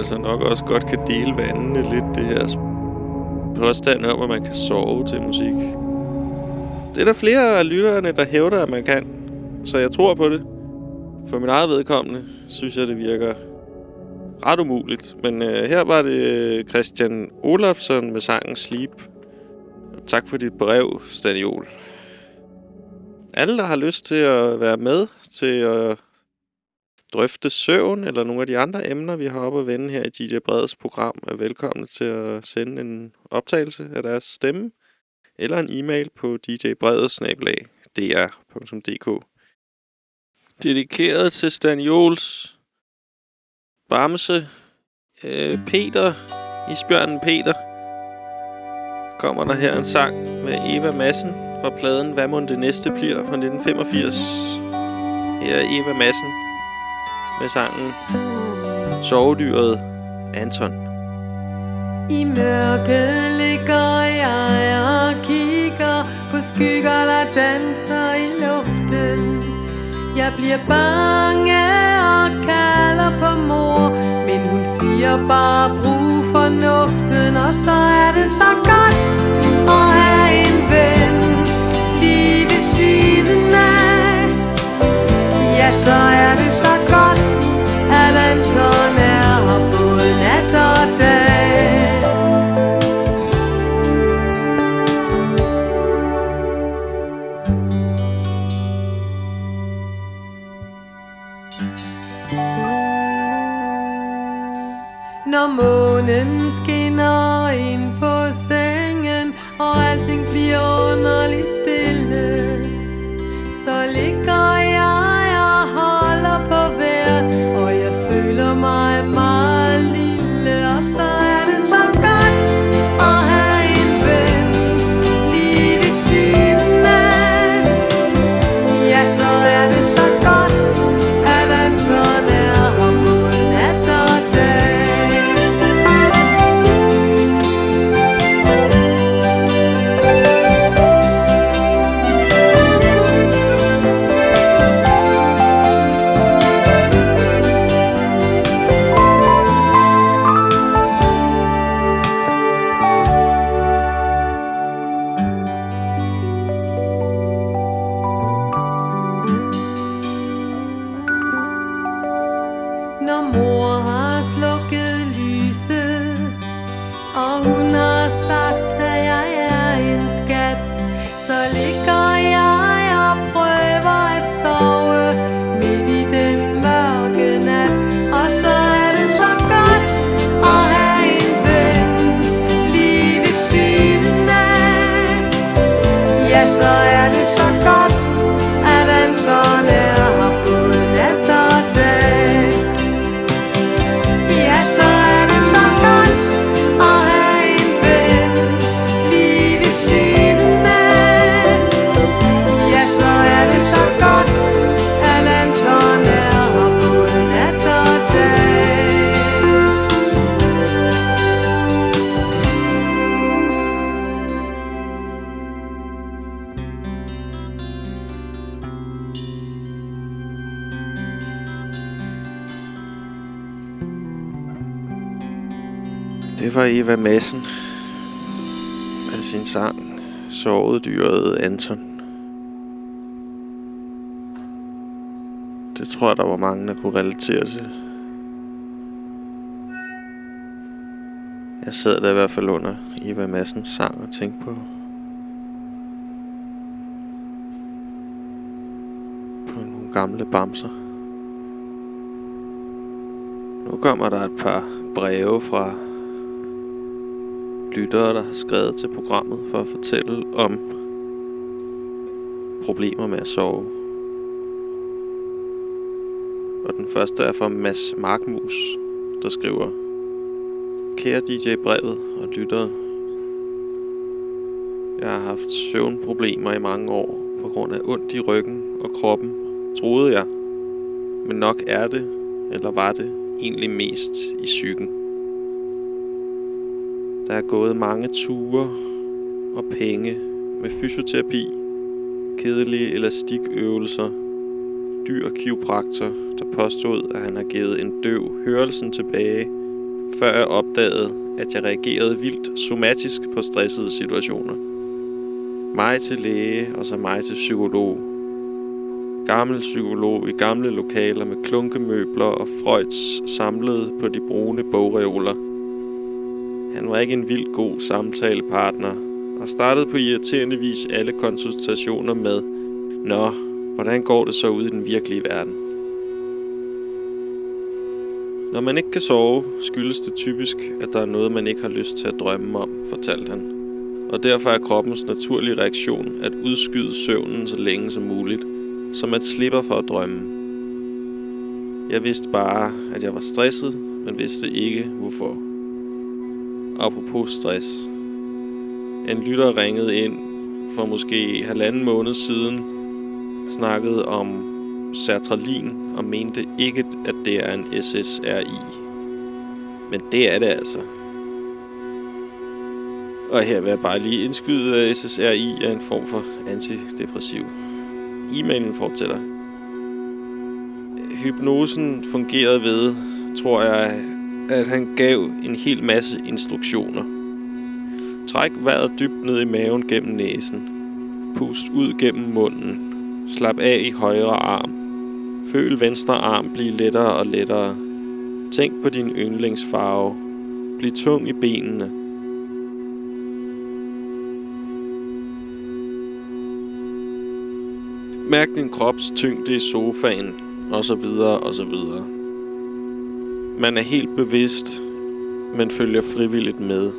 Altså nok også godt kan dele vandene lidt, det her påstand om, at man kan sove til musik. Det er der flere af lytterne, der hævder, at man kan. Så jeg tror på det. For min eget vedkommende synes jeg, det virker ret umuligt. Men øh, her var det øh, Christian Olafsson med sangen Sleep. Tak for dit brev, Staniol. Alle, der har lyst til at være med til at drøfte søvn eller nogle af de andre emner, vi har oppe at vende her i DJ Breds program, er velkomne til at sende en optagelse af deres stemme eller en e-mail på djbredet.dr.dk Dedikeret til Stan Jols Bamse øh, Peter Isbjørnen Peter kommer der her en sang med Eva Massen fra pladen Hvad må det næste bliver fra 1985. Her er Eva Massen med sangen Sovedyret Anton. I mørke ligger jeg og kigger på skygger, der danser i luften. Jeg bliver bange og kalder på mor, men hun siger bare brug fornuften, og så er det så godt at have en ven lige ved siden af. Ja, så er det Når månen Madsen med sin sang Såret dyret Anton. Det tror jeg, der var mange, der kunne relatere til. Jeg sad der i hvert fald under Eva Massens sang og tænkte på... På nogle gamle bamser. Nu kommer der et par breve fra lyttere, der har skrevet til programmet for at fortælle om problemer med at sove. Og den første er fra Mads Markmus, der skriver Kære DJ Brevet og lyttere. Jeg har haft søvnproblemer i mange år på grund af ondt i ryggen og kroppen, troede jeg. Men nok er det, eller var det, egentlig mest i psyken. Der er gået mange ture og penge med fysioterapi, kedelige elastikøvelser, dyr kiropraktor, der påstod, at han har givet en døv hørelsen tilbage, før jeg opdagede, at jeg reagerede vildt somatisk på stressede situationer. Mig til læge, og så mig til psykolog. Gammel psykolog i gamle lokaler med klunkemøbler og Freuds samlet på de brune bogreoler. Han var ikke en vild god samtalepartner, og startede på irriterende vis alle konsultationer med Nå, hvordan går det så ud i den virkelige verden? Når man ikke kan sove, skyldes det typisk, at der er noget, man ikke har lyst til at drømme om, fortalte han. Og derfor er kroppens naturlige reaktion at udskyde søvnen så længe som muligt, så man slipper for at drømme. Jeg vidste bare, at jeg var stresset, men vidste ikke, hvorfor. Apropos stress. En lytter ringede ind for måske halvanden måned siden, snakkede om sertralin og mente ikke, at det er en SSRI. Men det er det altså. Og her vil jeg bare lige indskyde, at SSRI er en form for antidepressiv. E-mailen fortsætter. Hypnosen fungerede ved, tror jeg, at han gav en hel masse instruktioner. Træk vejret dybt ned i maven gennem næsen. Pust ud gennem munden. Slap af i højre arm. Føl venstre arm blive lettere og lettere. Tænk på din yndlingsfarve. Bliv tung i benene. Mærk din krops tyngde i sofaen, og så videre, og så videre. Man er helt bevidst, men følger frivilligt med.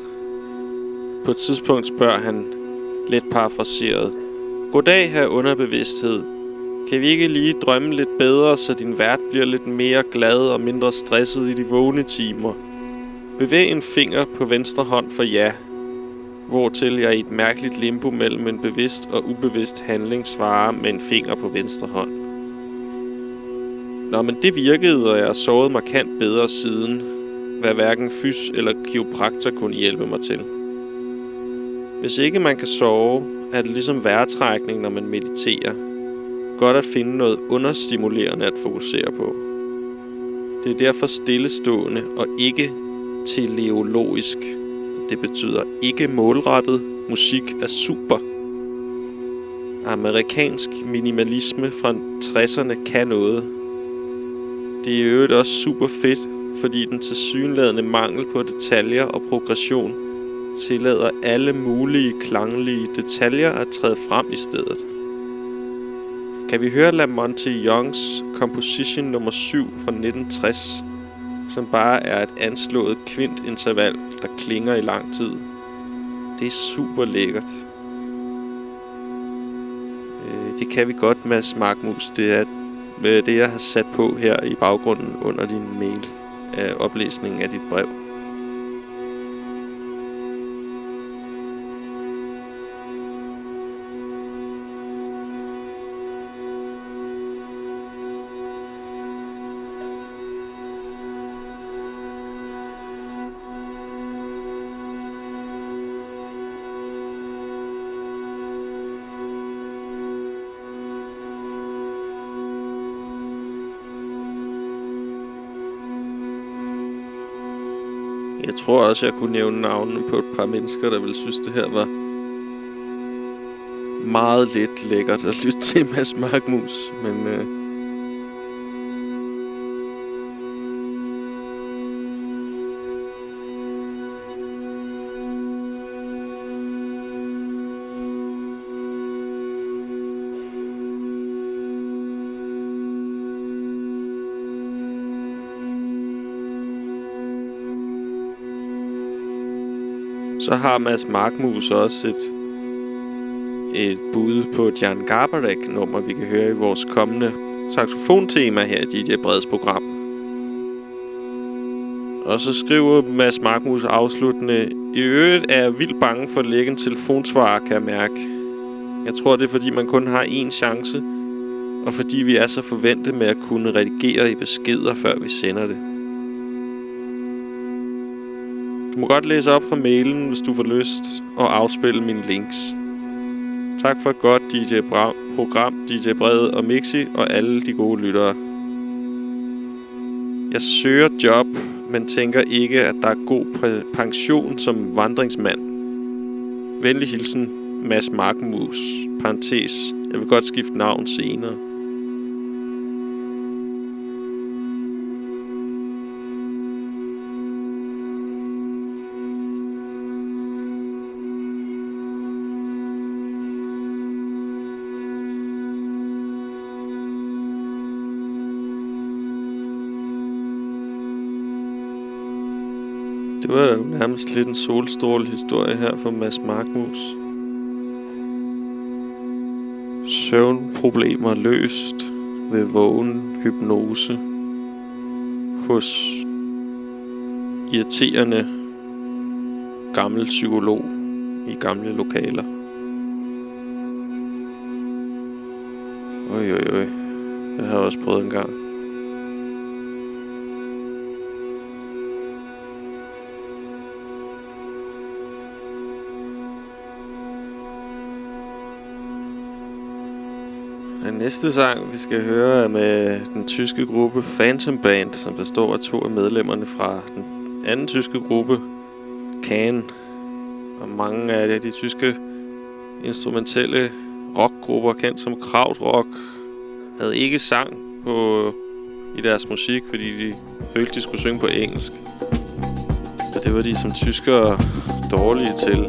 På et tidspunkt spørger han, lidt parafraseret, Goddag, her underbevidsthed. Kan vi ikke lige drømme lidt bedre, så din vært bliver lidt mere glad og mindre stresset i de vågne timer? Bevæg en finger på venstre hånd for ja, hvortil jeg i et mærkeligt limbo mellem en bevidst og ubevidst handling svarer med en finger på venstre hånd. Nå, men det virkede, og jeg har sovet markant bedre siden, hvad hverken fys eller kiropraktor kunne hjælpe mig til. Hvis ikke man kan sove, er det ligesom vejrtrækning, når man mediterer. Godt at finde noget understimulerende at fokusere på. Det er derfor stillestående og ikke teleologisk. Det betyder ikke målrettet. Musik er super. Amerikansk minimalisme fra 60'erne kan noget. Det er i øvrigt også super fedt, fordi den tilsyneladende mangel på detaljer og progression tillader alle mulige klanglige detaljer at træde frem i stedet. Kan vi høre Lamonte Youngs Composition nummer 7 fra 1960, som bare er et anslået kvintinterval, der klinger i lang tid. Det er super lækkert. Øh, det kan vi godt, Mads Markmus. Det er med det, jeg har sat på her i baggrunden under din mail af oplæsningen af dit brev. Tror også, jeg kunne nævne navnene på et par mennesker, der ville synes, det her var meget lidt lækkert at lytte til Mads Markmus. Men øh, Så har Mads Markmus også et, et bud på et Jan Garbarek-nummer, vi kan høre i vores kommende saxofontema her i DJ Breds program. Og så skriver Mads Markmus afsluttende, I øvrigt er jeg vildt bange for at lægge en telefonsvarer, kan jeg mærke. Jeg tror, det er fordi, man kun har én chance, og fordi vi er så forventet med at kunne redigere i beskeder, før vi sender det. Du må godt læse op fra mailen, hvis du får lyst, og afspille mine links. Tak for et godt DJ-program, DJ Brede og Mixi og alle de gode lyttere. Jeg søger job, men tænker ikke, at der er god pension som vandringsmand. Venlig hilsen, Mads Markenmus. Parentes. Jeg vil godt skifte navn senere. Det var da jo nærmest lidt en solstråle historie her for Mads Markmus. Søvnproblemer løst ved vågen hypnose hos irriterende gammel psykolog i gamle lokaler. Oj, oj, oj. Det har også prøvet en gang. Næste sang, vi skal høre, er med den tyske gruppe Phantom Band, som består af to af medlemmerne fra den anden tyske gruppe, Can. Og mange af de tyske instrumentelle rockgrupper, kendt som krautrock, havde ikke sang på, i deres musik, fordi de følte, de skulle synge på engelsk. Og det var de som tyskere dårlige til.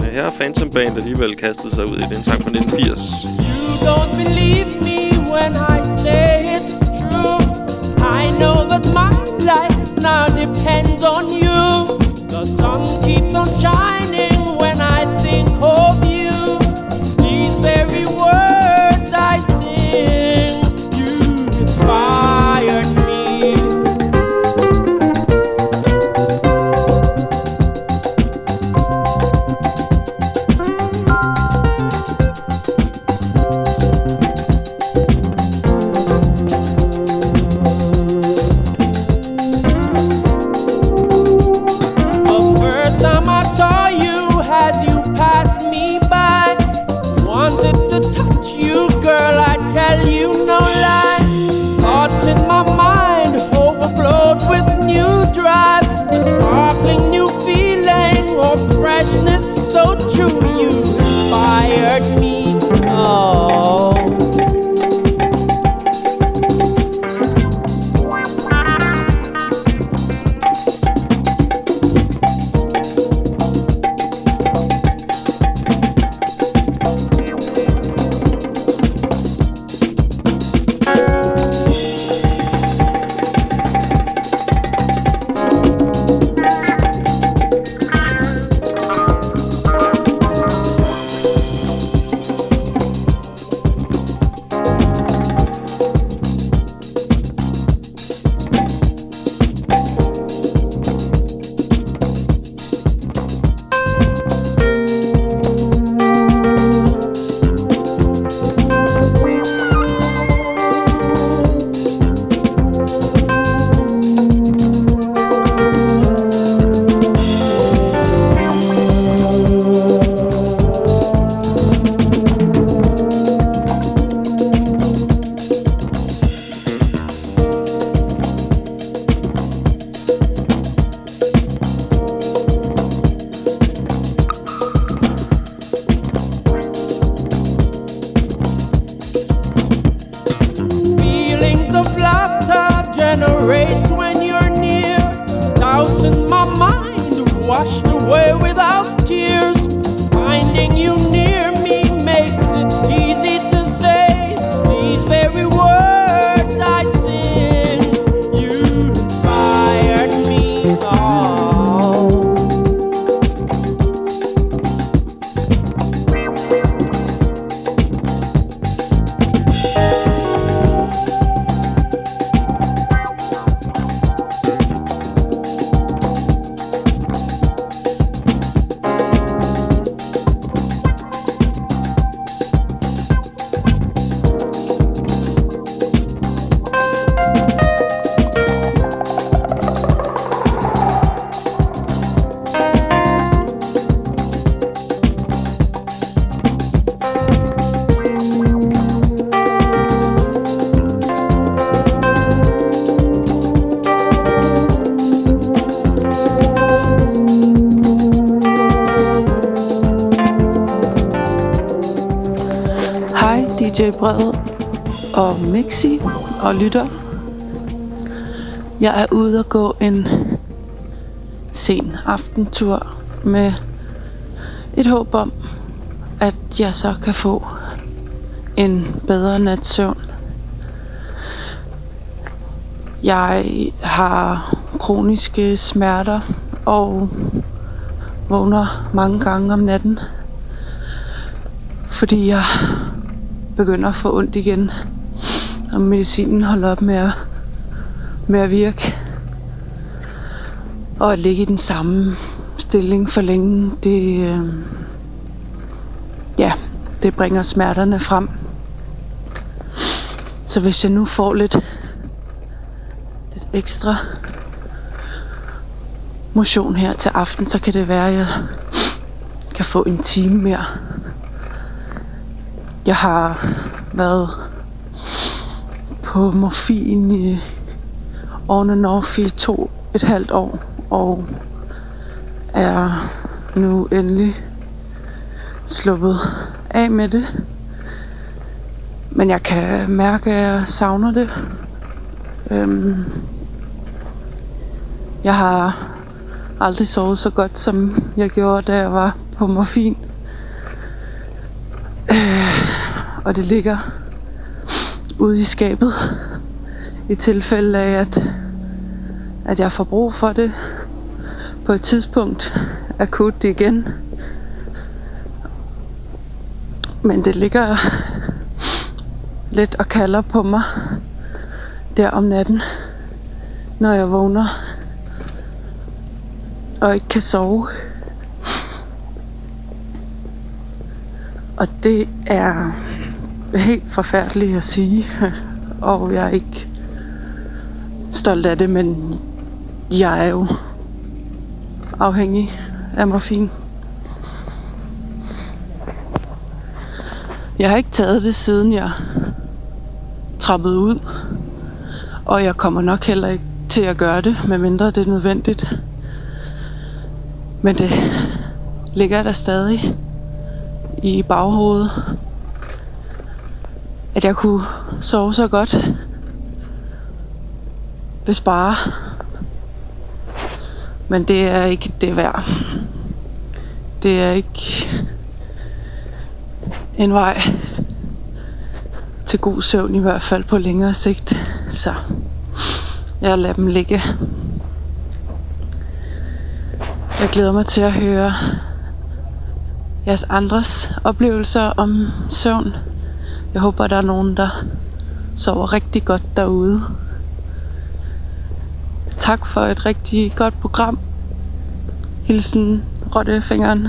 Men her er Phantom Band alligevel kastet sig ud i den sang fra 1980. You don't believe when I say it's true. I know that my life now depends on you. The sun keeps on shining Hej og Mixi og lytter. Jeg er ude at gå en sen aftentur med et håb om, at jeg så kan få en bedre nats søvn. Jeg har kroniske smerter og vågner mange gange om natten, fordi jeg begynder at få ondt igen, og medicinen holder op med at, med at virke. Og at ligge i den samme stilling for længe, det, øh, ja, det bringer smerterne frem. Så hvis jeg nu får lidt, lidt ekstra motion her til aften, så kan det være, at jeg kan få en time mere. Jeg har været på morfin i on and off i to et halvt år, og er nu endelig sluppet af med det. Men jeg kan mærke, at jeg savner det. Øhm, jeg har aldrig sovet så godt, som jeg gjorde, da jeg var på morfin. Øh, og det ligger ude i skabet i tilfælde af, at, at jeg får brug for det på et tidspunkt akut igen. Men det ligger lidt og kalder på mig der om natten, når jeg vågner og ikke kan sove. Og det er helt forfærdeligt at sige, og jeg er ikke stolt af det, men jeg er jo afhængig af morfin. Jeg har ikke taget det siden jeg trappede ud, og jeg kommer nok heller ikke til at gøre det, medmindre det er nødvendigt. Men det ligger der stadig i baghovedet, at jeg kunne sove så godt, hvis bare. Men det er ikke det værd. Det er ikke en vej til god søvn, i hvert fald på længere sigt. Så jeg lader dem ligge. Jeg glæder mig til at høre jeres andres oplevelser om søvn. Jeg håber, der er nogen, der sover rigtig godt derude. Tak for et rigtig godt program. Hilsen Rottefingeren.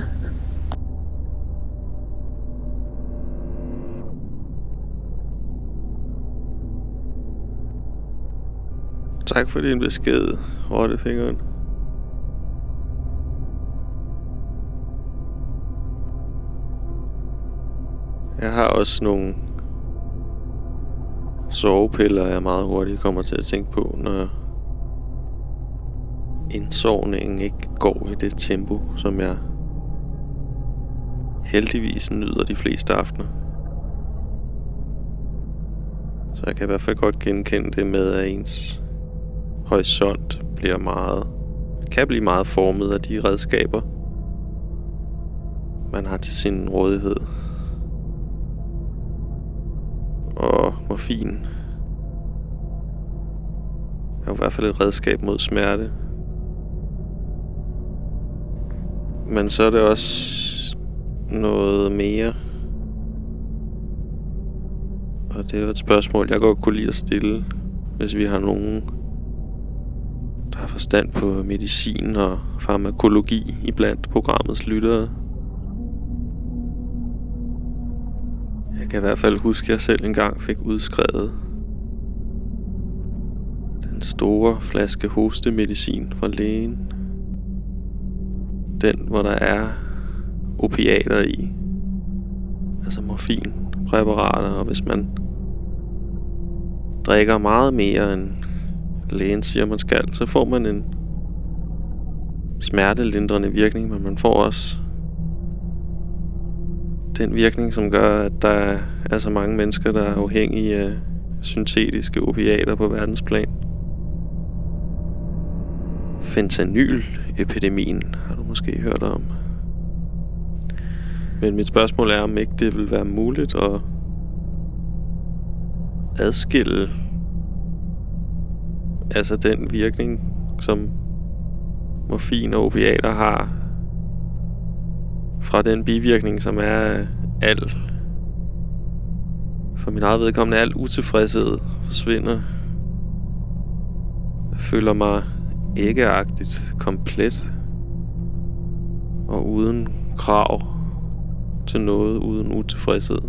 Tak for din besked, Rottefingeren. Jeg har også nogle sovepiller, jeg meget hurtigt kommer til at tænke på, når indsovningen ikke går i det tempo, som jeg heldigvis nyder de fleste aftener. Så jeg kan i hvert fald godt genkende det med, at ens horisont bliver meget kan blive meget formet af de redskaber, man har til sin rådighed. Og morfin er jo i hvert fald et redskab mod smerte. Men så er det også noget mere. Og det er jo et spørgsmål, jeg godt kunne lide at stille, hvis vi har nogen, der har forstand på medicin og farmakologi i blandt programmets lyttere. Jeg kan i hvert fald huske, at jeg selv engang fik udskrevet den store flaske hostemedicin fra lægen. Den, hvor der er opiater i. Altså morfinpræparater, og hvis man drikker meget mere end lægen siger, man skal, så får man en smertelindrende virkning, men man får også den virkning, som gør, at der er så mange mennesker, der er afhængige af syntetiske opiater på verdensplan. Fentanyl-epidemien har du måske hørt om. Men mit spørgsmål er, om ikke det vil være muligt at adskille altså den virkning, som morfin og opiater har fra den bivirkning, som er øh, al for min eget vedkommende al utilfredshed forsvinder. Jeg føler mig æggeagtigt komplet og uden krav til noget uden utilfredshed.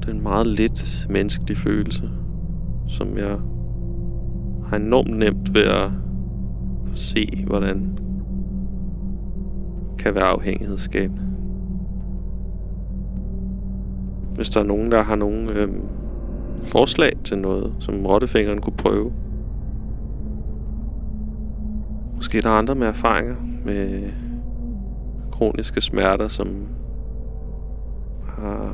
Det er en meget lidt menneskelig følelse, som jeg har enormt nemt ved at se, hvordan kan være afhængighedsskabende. Hvis der er nogen, der har nogen øhm, forslag til noget, som rottefingeren kunne prøve. Måske der er andre med erfaringer med kroniske smerter, som har,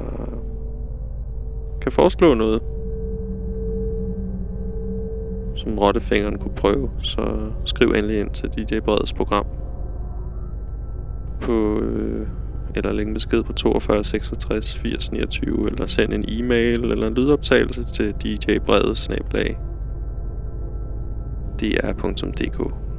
kan foreslå noget, som rottefingeren kunne prøve, så skriv endelig ind til DJ Breds program på øh, eller lægge en besked på 42 66 80 29 eller send en e-mail eller en lydoptagelse til djbredet dr.dk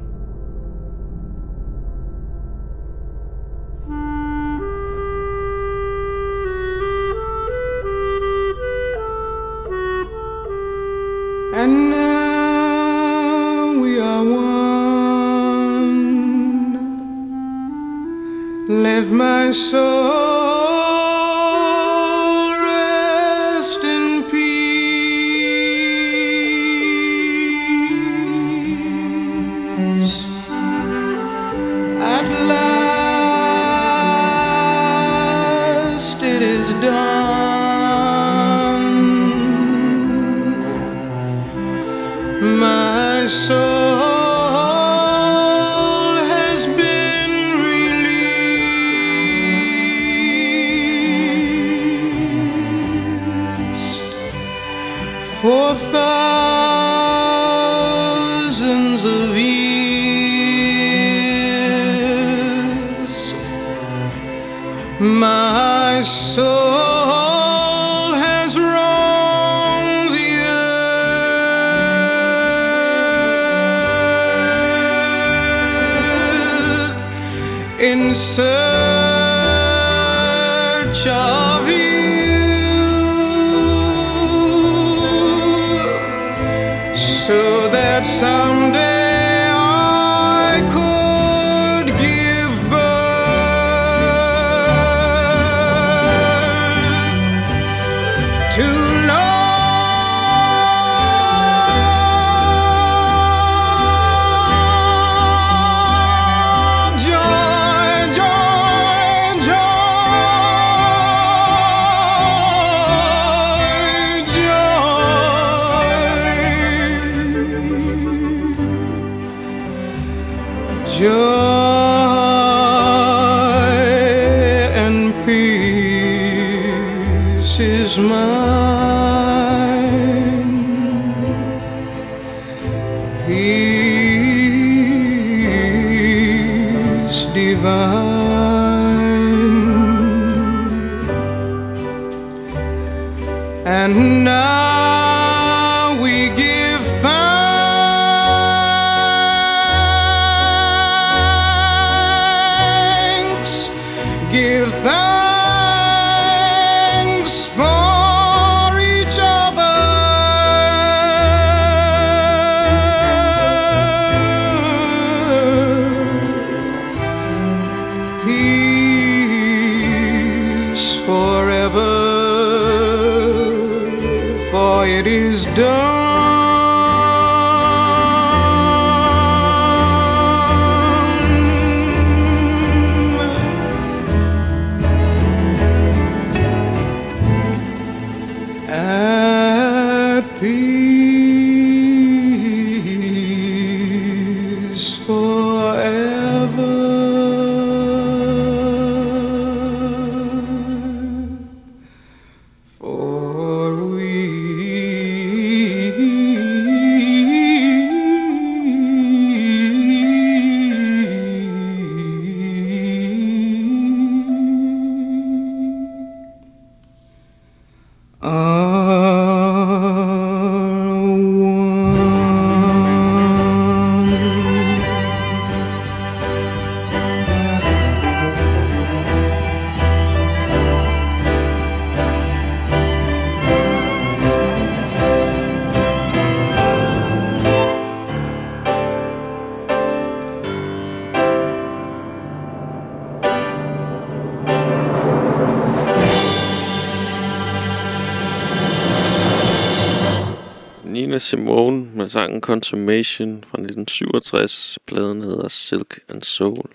Simone med sangen Consummation fra 1967. Pladen hedder Silk and Soul.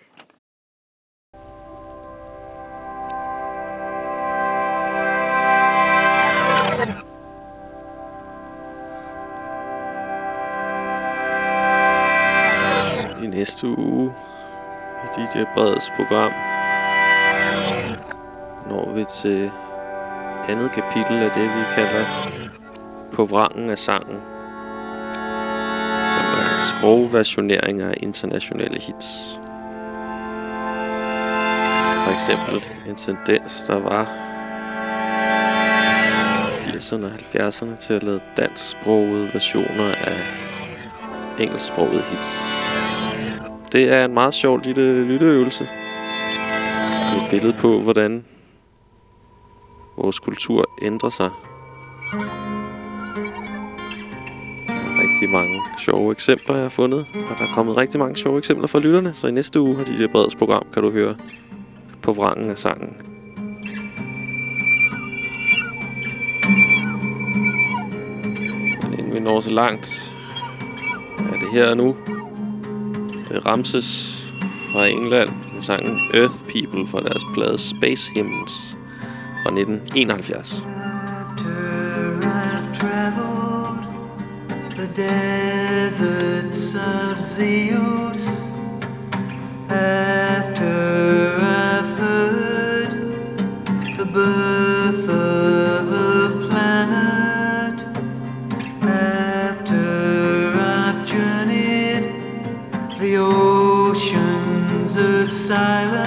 I næste uge i DJ Breds program når vi til andet kapitel af det, vi kalder på vrangen af sangen, sprogversioneringer af internationale hits. For eksempel en tendens, der var 80'erne og 70'erne til at lave dansksprogede versioner af engelsksprogede hits. Det er en meget sjov lille lytteøvelse. Det er et billede på, hvordan vores kultur ændrer sig rigtig mange sjove eksempler, jeg har fundet. Og der er kommet rigtig mange sjove eksempler fra lytterne. Så i næste uge har DJ Breds program, kan du høre på vrangen af sangen. Men inden vi når så langt, er det her nu. Det er Ramses fra England med sangen Earth People fra deres plade Space Hymns fra 1971. Deserts of Zeus after I've heard the birth of a planet after I've journeyed the oceans of silence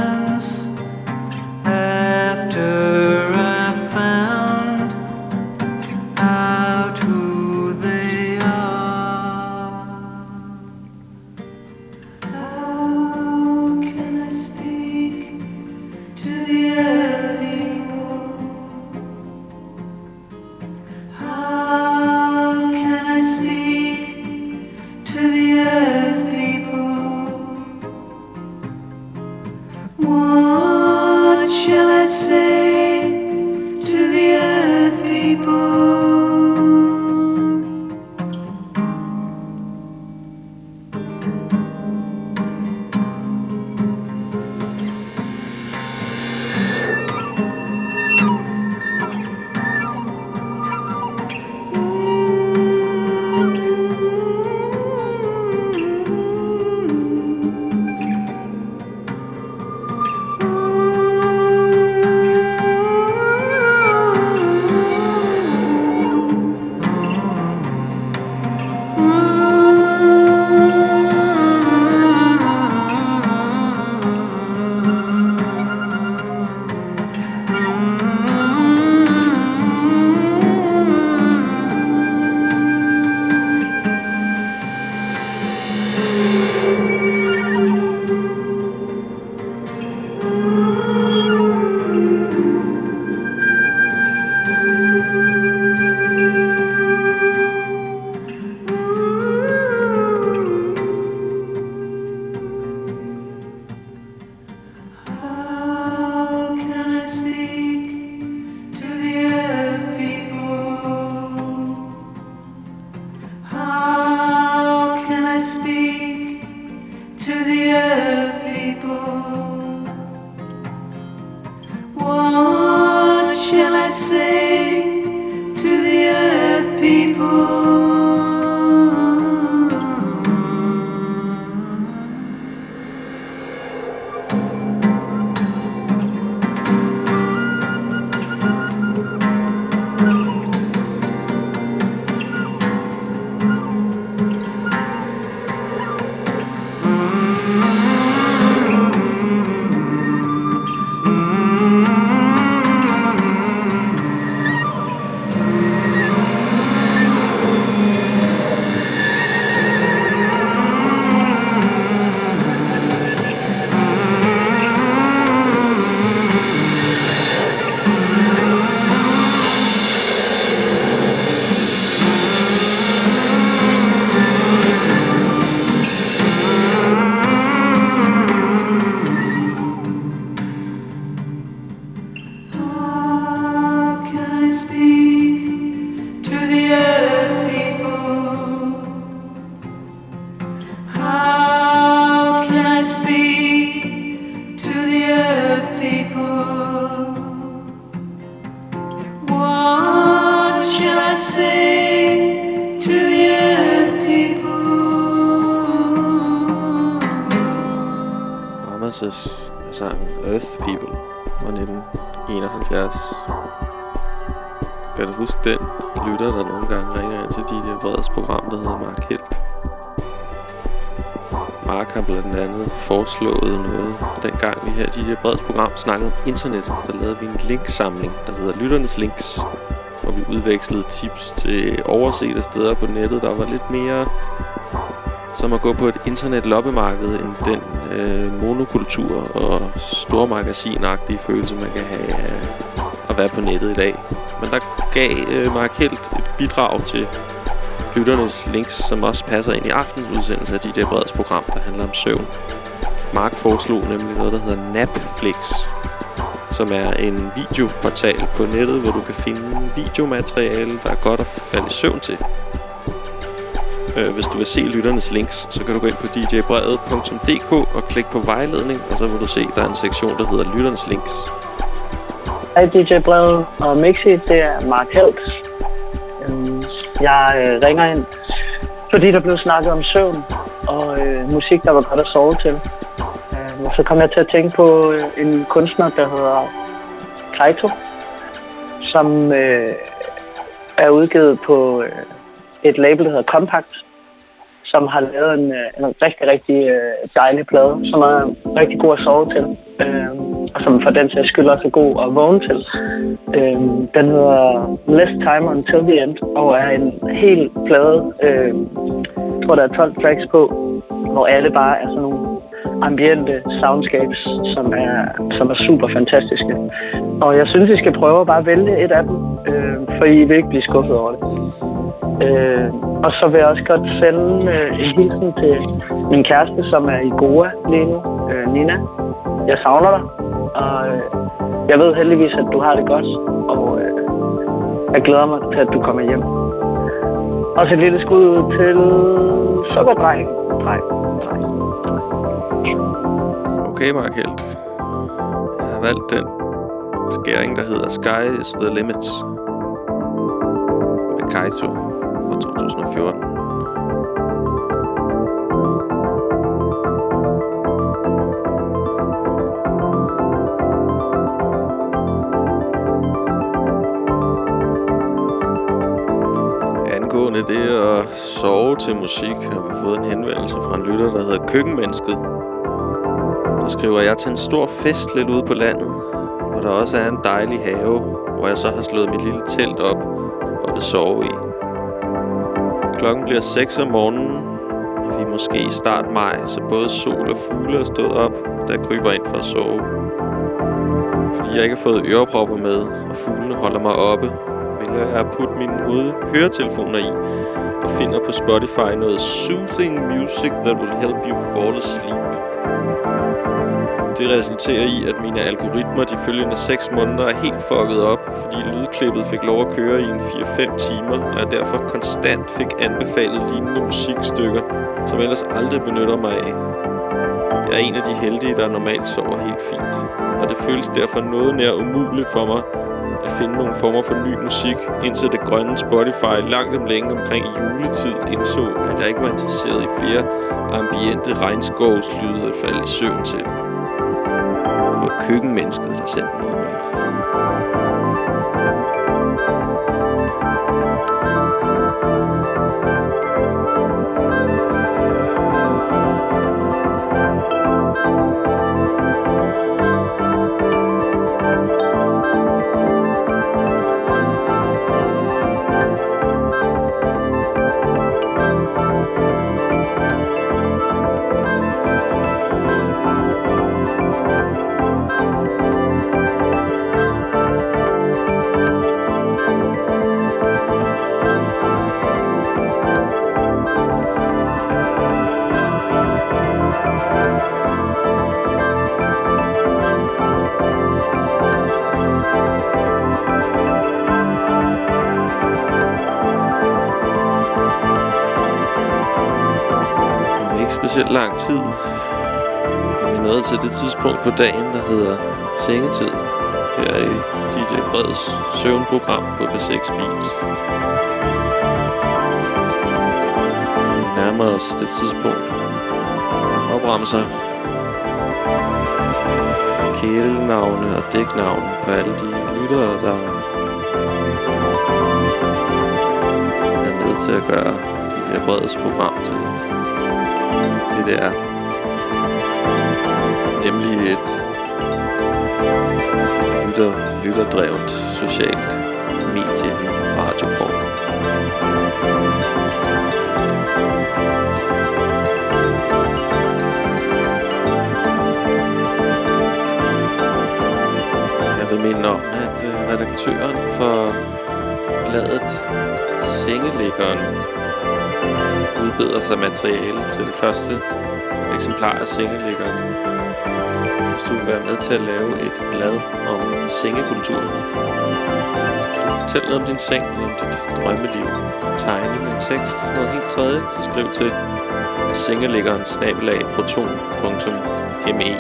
program snakkede om internet, så lavede vi en linksamling, der hedder Lytternes Links, hvor vi udvekslede tips til oversete steder på nettet, der var lidt mere som at gå på et internet loppemarked end den øh, monokultur og stormagasinagtige følelse, man kan have at være på nettet i dag. Men der gav øh, Mark Helt et bidrag til lytternes links, som også passer ind i aftens udsendelse af DJ Breds program, der handler om søvn. Mark foreslog nemlig noget, der hedder Napflix, som er en videoportal på nettet, hvor du kan finde videomateriale, der er godt at falde i søvn til. Øh, hvis du vil se lytternes links, så kan du gå ind på djbrevet.dk og klikke på vejledning, og så vil du se, der er en sektion, der hedder lytternes links. Hej DJ Brevet og Mixi, det er Mark Helt. Øhm, jeg øh, ringer ind, fordi der blev snakket om søvn og øh, musik, der var godt at sove til. Så kom jeg til at tænke på øh, en kunstner, der hedder Kaito, som øh, er udgivet på øh, et label, der hedder Compact, som har lavet en, øh, en rigtig, rigtig øh, dejlig plade, som er rigtig god at sove til. Øh, og som for den sags skyld også er god at vågne til. Øh, den hedder Less Time Until the End, og er en hel plade, øh, jeg tror der er 12 tracks på, hvor alle bare er sådan nogle ambiente soundscapes, som er, som er super fantastiske. Og jeg synes, vi skal prøve at bare vælge et af dem, øh, for I vil ikke blive skuffet over det. Øh, og så vil jeg også godt sende øh, en hilsen til min kæreste, som er i Goa lige nu, øh, Nina. Jeg savner dig, og øh, jeg ved heldigvis, at du har det godt, og øh, jeg glæder mig til, at du kommer hjem. Også et lille skud til Sukkerdreng. Dreng, dreng. Okay, Mark Helt. Jeg har valgt den skæring, der hedder Sky is the Limit. Med Kaito fra 2014. Angående det at sove til musik, har vi fået en henvendelse fra en lytter, der hedder Køkkenmennesket. Der skriver jeg til en stor fest lidt ude på landet, hvor der også er en dejlig have, hvor jeg så har slået mit lille telt op og vil sove i. Klokken bliver 6 om morgenen, og vi er måske i start maj, så både sol og fugle er stået op, da jeg kryber ind for at sove. Fordi jeg ikke har fået ørepropper med, og fuglene holder mig oppe, vælger jeg at putte mine ude høretelefoner i, og finder på Spotify noget soothing music that will help you fall asleep. Det resulterer i, at mine algoritmer de følgende 6 måneder er helt fucket op, fordi lydklippet fik lov at køre i en 4-5 timer, og jeg derfor konstant fik anbefalet lignende musikstykker, som jeg ellers aldrig benytter mig af. Jeg er en af de heldige, der normalt sover helt fint, og det føles derfor noget nær umuligt for mig at finde nogle former for ny musik, indtil det grønne Spotify langt om længe omkring juletid indså, at jeg ikke var interesseret i flere ambiente regnskovslyde at falde i søvn til. Køkkenmennesket, der sendte mig specielt lang tid er nået til det tidspunkt på dagen, der hedder sengetid. Her i DJ Breds søvnprogram på B6 Beat. Vi nærmer os det tidspunkt, hvor opremser kælenavne og dæknavne på alle de lyttere, der er med til at gøre DJ Breds program til det, der. er. Nemlig et lytter, lytterdrevet socialt medie i radioform. Jeg vil minde om, at øh, redaktøren for bladet Sengeliggeren udbeder sig materiale til det første eksemplar af Sengeliggeren. Hvis du vil være med til at lave et blad om sengekulturen. Hvis du vil fortælle noget om din seng, om dit drømmeliv, tegning og tekst, noget helt tredje, så skriv til sengeliggeren snabelag proton.me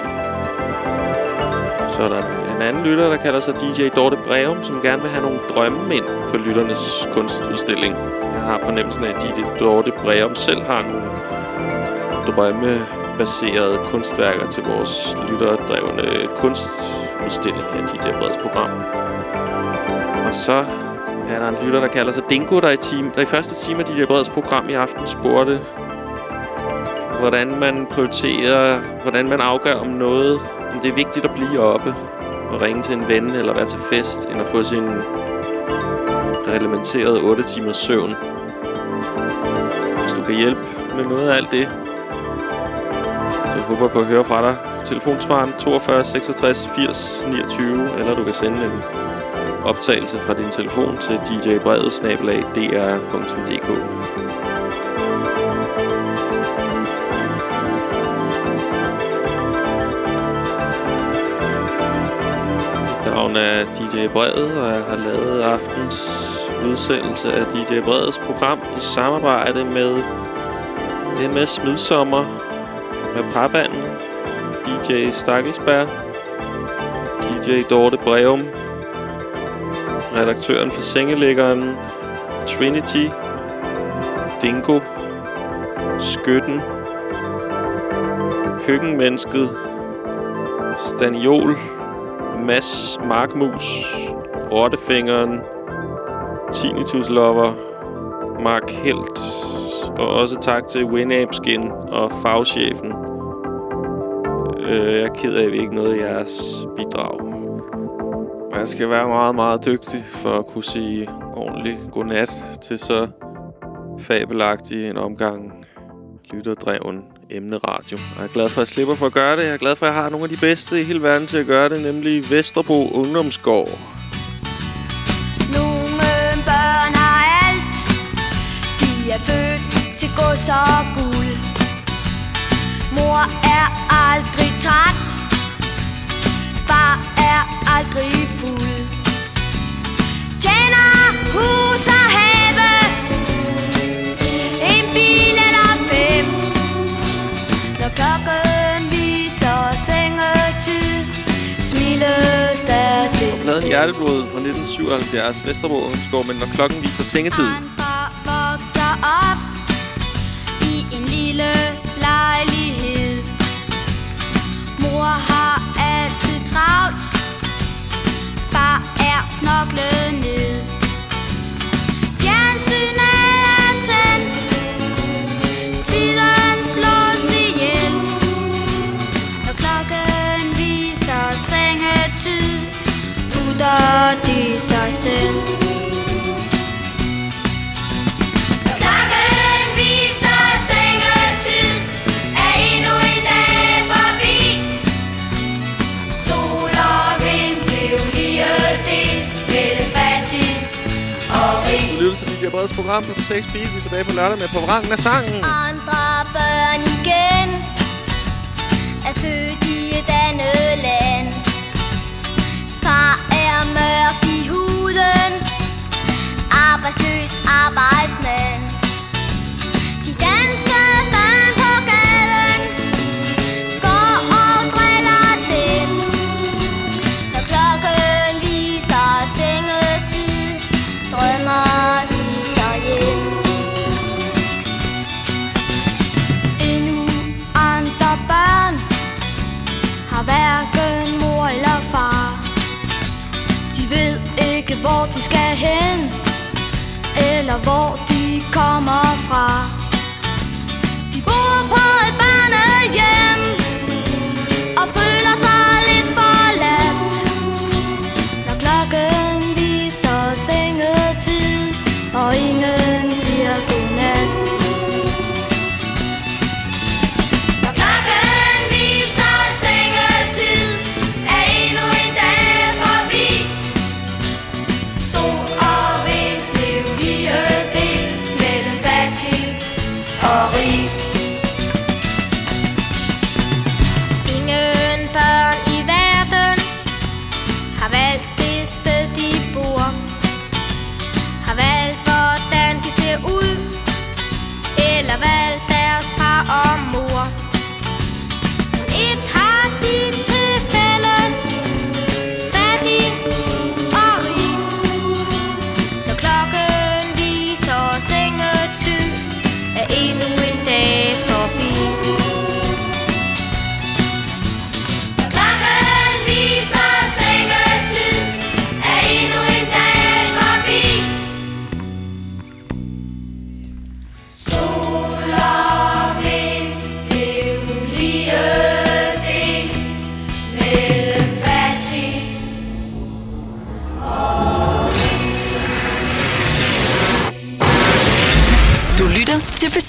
Så er der en anden lytter, der kalder sig DJ Dorte Breum, som gerne vil have nogle drømme ind på lytternes kunstudstilling. Har fornemmelsen af, at dårlige Dorte Breum selv har nogle drømmebaserede kunstværker til vores lytterdrevne kunstudstilling her i DJ Breds program. Og så er der en lytter, der kalder sig Dingo, der i, time, der i første time af DJ Breds program i aften spurgte, hvordan man prioriterer, hvordan man afgør om noget, om det er vigtigt at blive oppe og ringe til en ven eller være til fest, end at få sin reglementeret 8 timers søvn. Kan hjælpe med noget af alt det, så jeg håber på at høre fra dig. Telefonsvaren 42 66 80 29, eller du kan sende en optagelse fra din telefon til djbrevet-dr.dk. navn er DJ Brevet, og jeg har lavet aftens udsendelse af DJ Breds program i samarbejde med MS Midsommer, med parbanden, DJ Stakkelsberg, DJ Dorte Breum, redaktøren for Sengelæggeren, Trinity, Dingo, Skytten, Køkkenmennesket, Staniol, Mads Markmus, Rottefingeren, Tinnitus Lover, Mark Helt, og også tak til Winamp Skin og fagchefen. Øh, jeg er ked af, at vi ikke nåede jeres bidrag. Man skal være meget, meget dygtig for at kunne sige ordentligt godnat til så fabelagtig en omgang lytterdreven emneradio. Og jeg er glad for, at jeg slipper for at gøre det. Jeg er glad for, at jeg har nogle af de bedste i hele verden til at gøre det, nemlig Vesterbro Ungdomsgård. Født til gods og guld. Mor er aldrig træt. Far er aldrig fuld. Tjener hus og have. En bil eller fem. Når klokken viser sengetid Smiles der til. Pladen Hjerteblod fra 1977, Vesterbro Ungdomsgård, men når klokken viser sengetid op i en lille lejlighed. Mor har altid travlt, far er knoklet ned. Fjernsynet er tændt, tiden slås ihjel. Når klokken viser sengetid, putter de sig selv. Lytter program på 6 Beat. Vi er tilbage på lørdag med på vrangen af sangen. Andre børn igen er født i et andet land. Far er mørk i huden, arbejdsløs arbejdsmand. hen Eller hvor de kommer fra.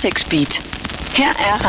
Du lytter til B6 Beat. Her er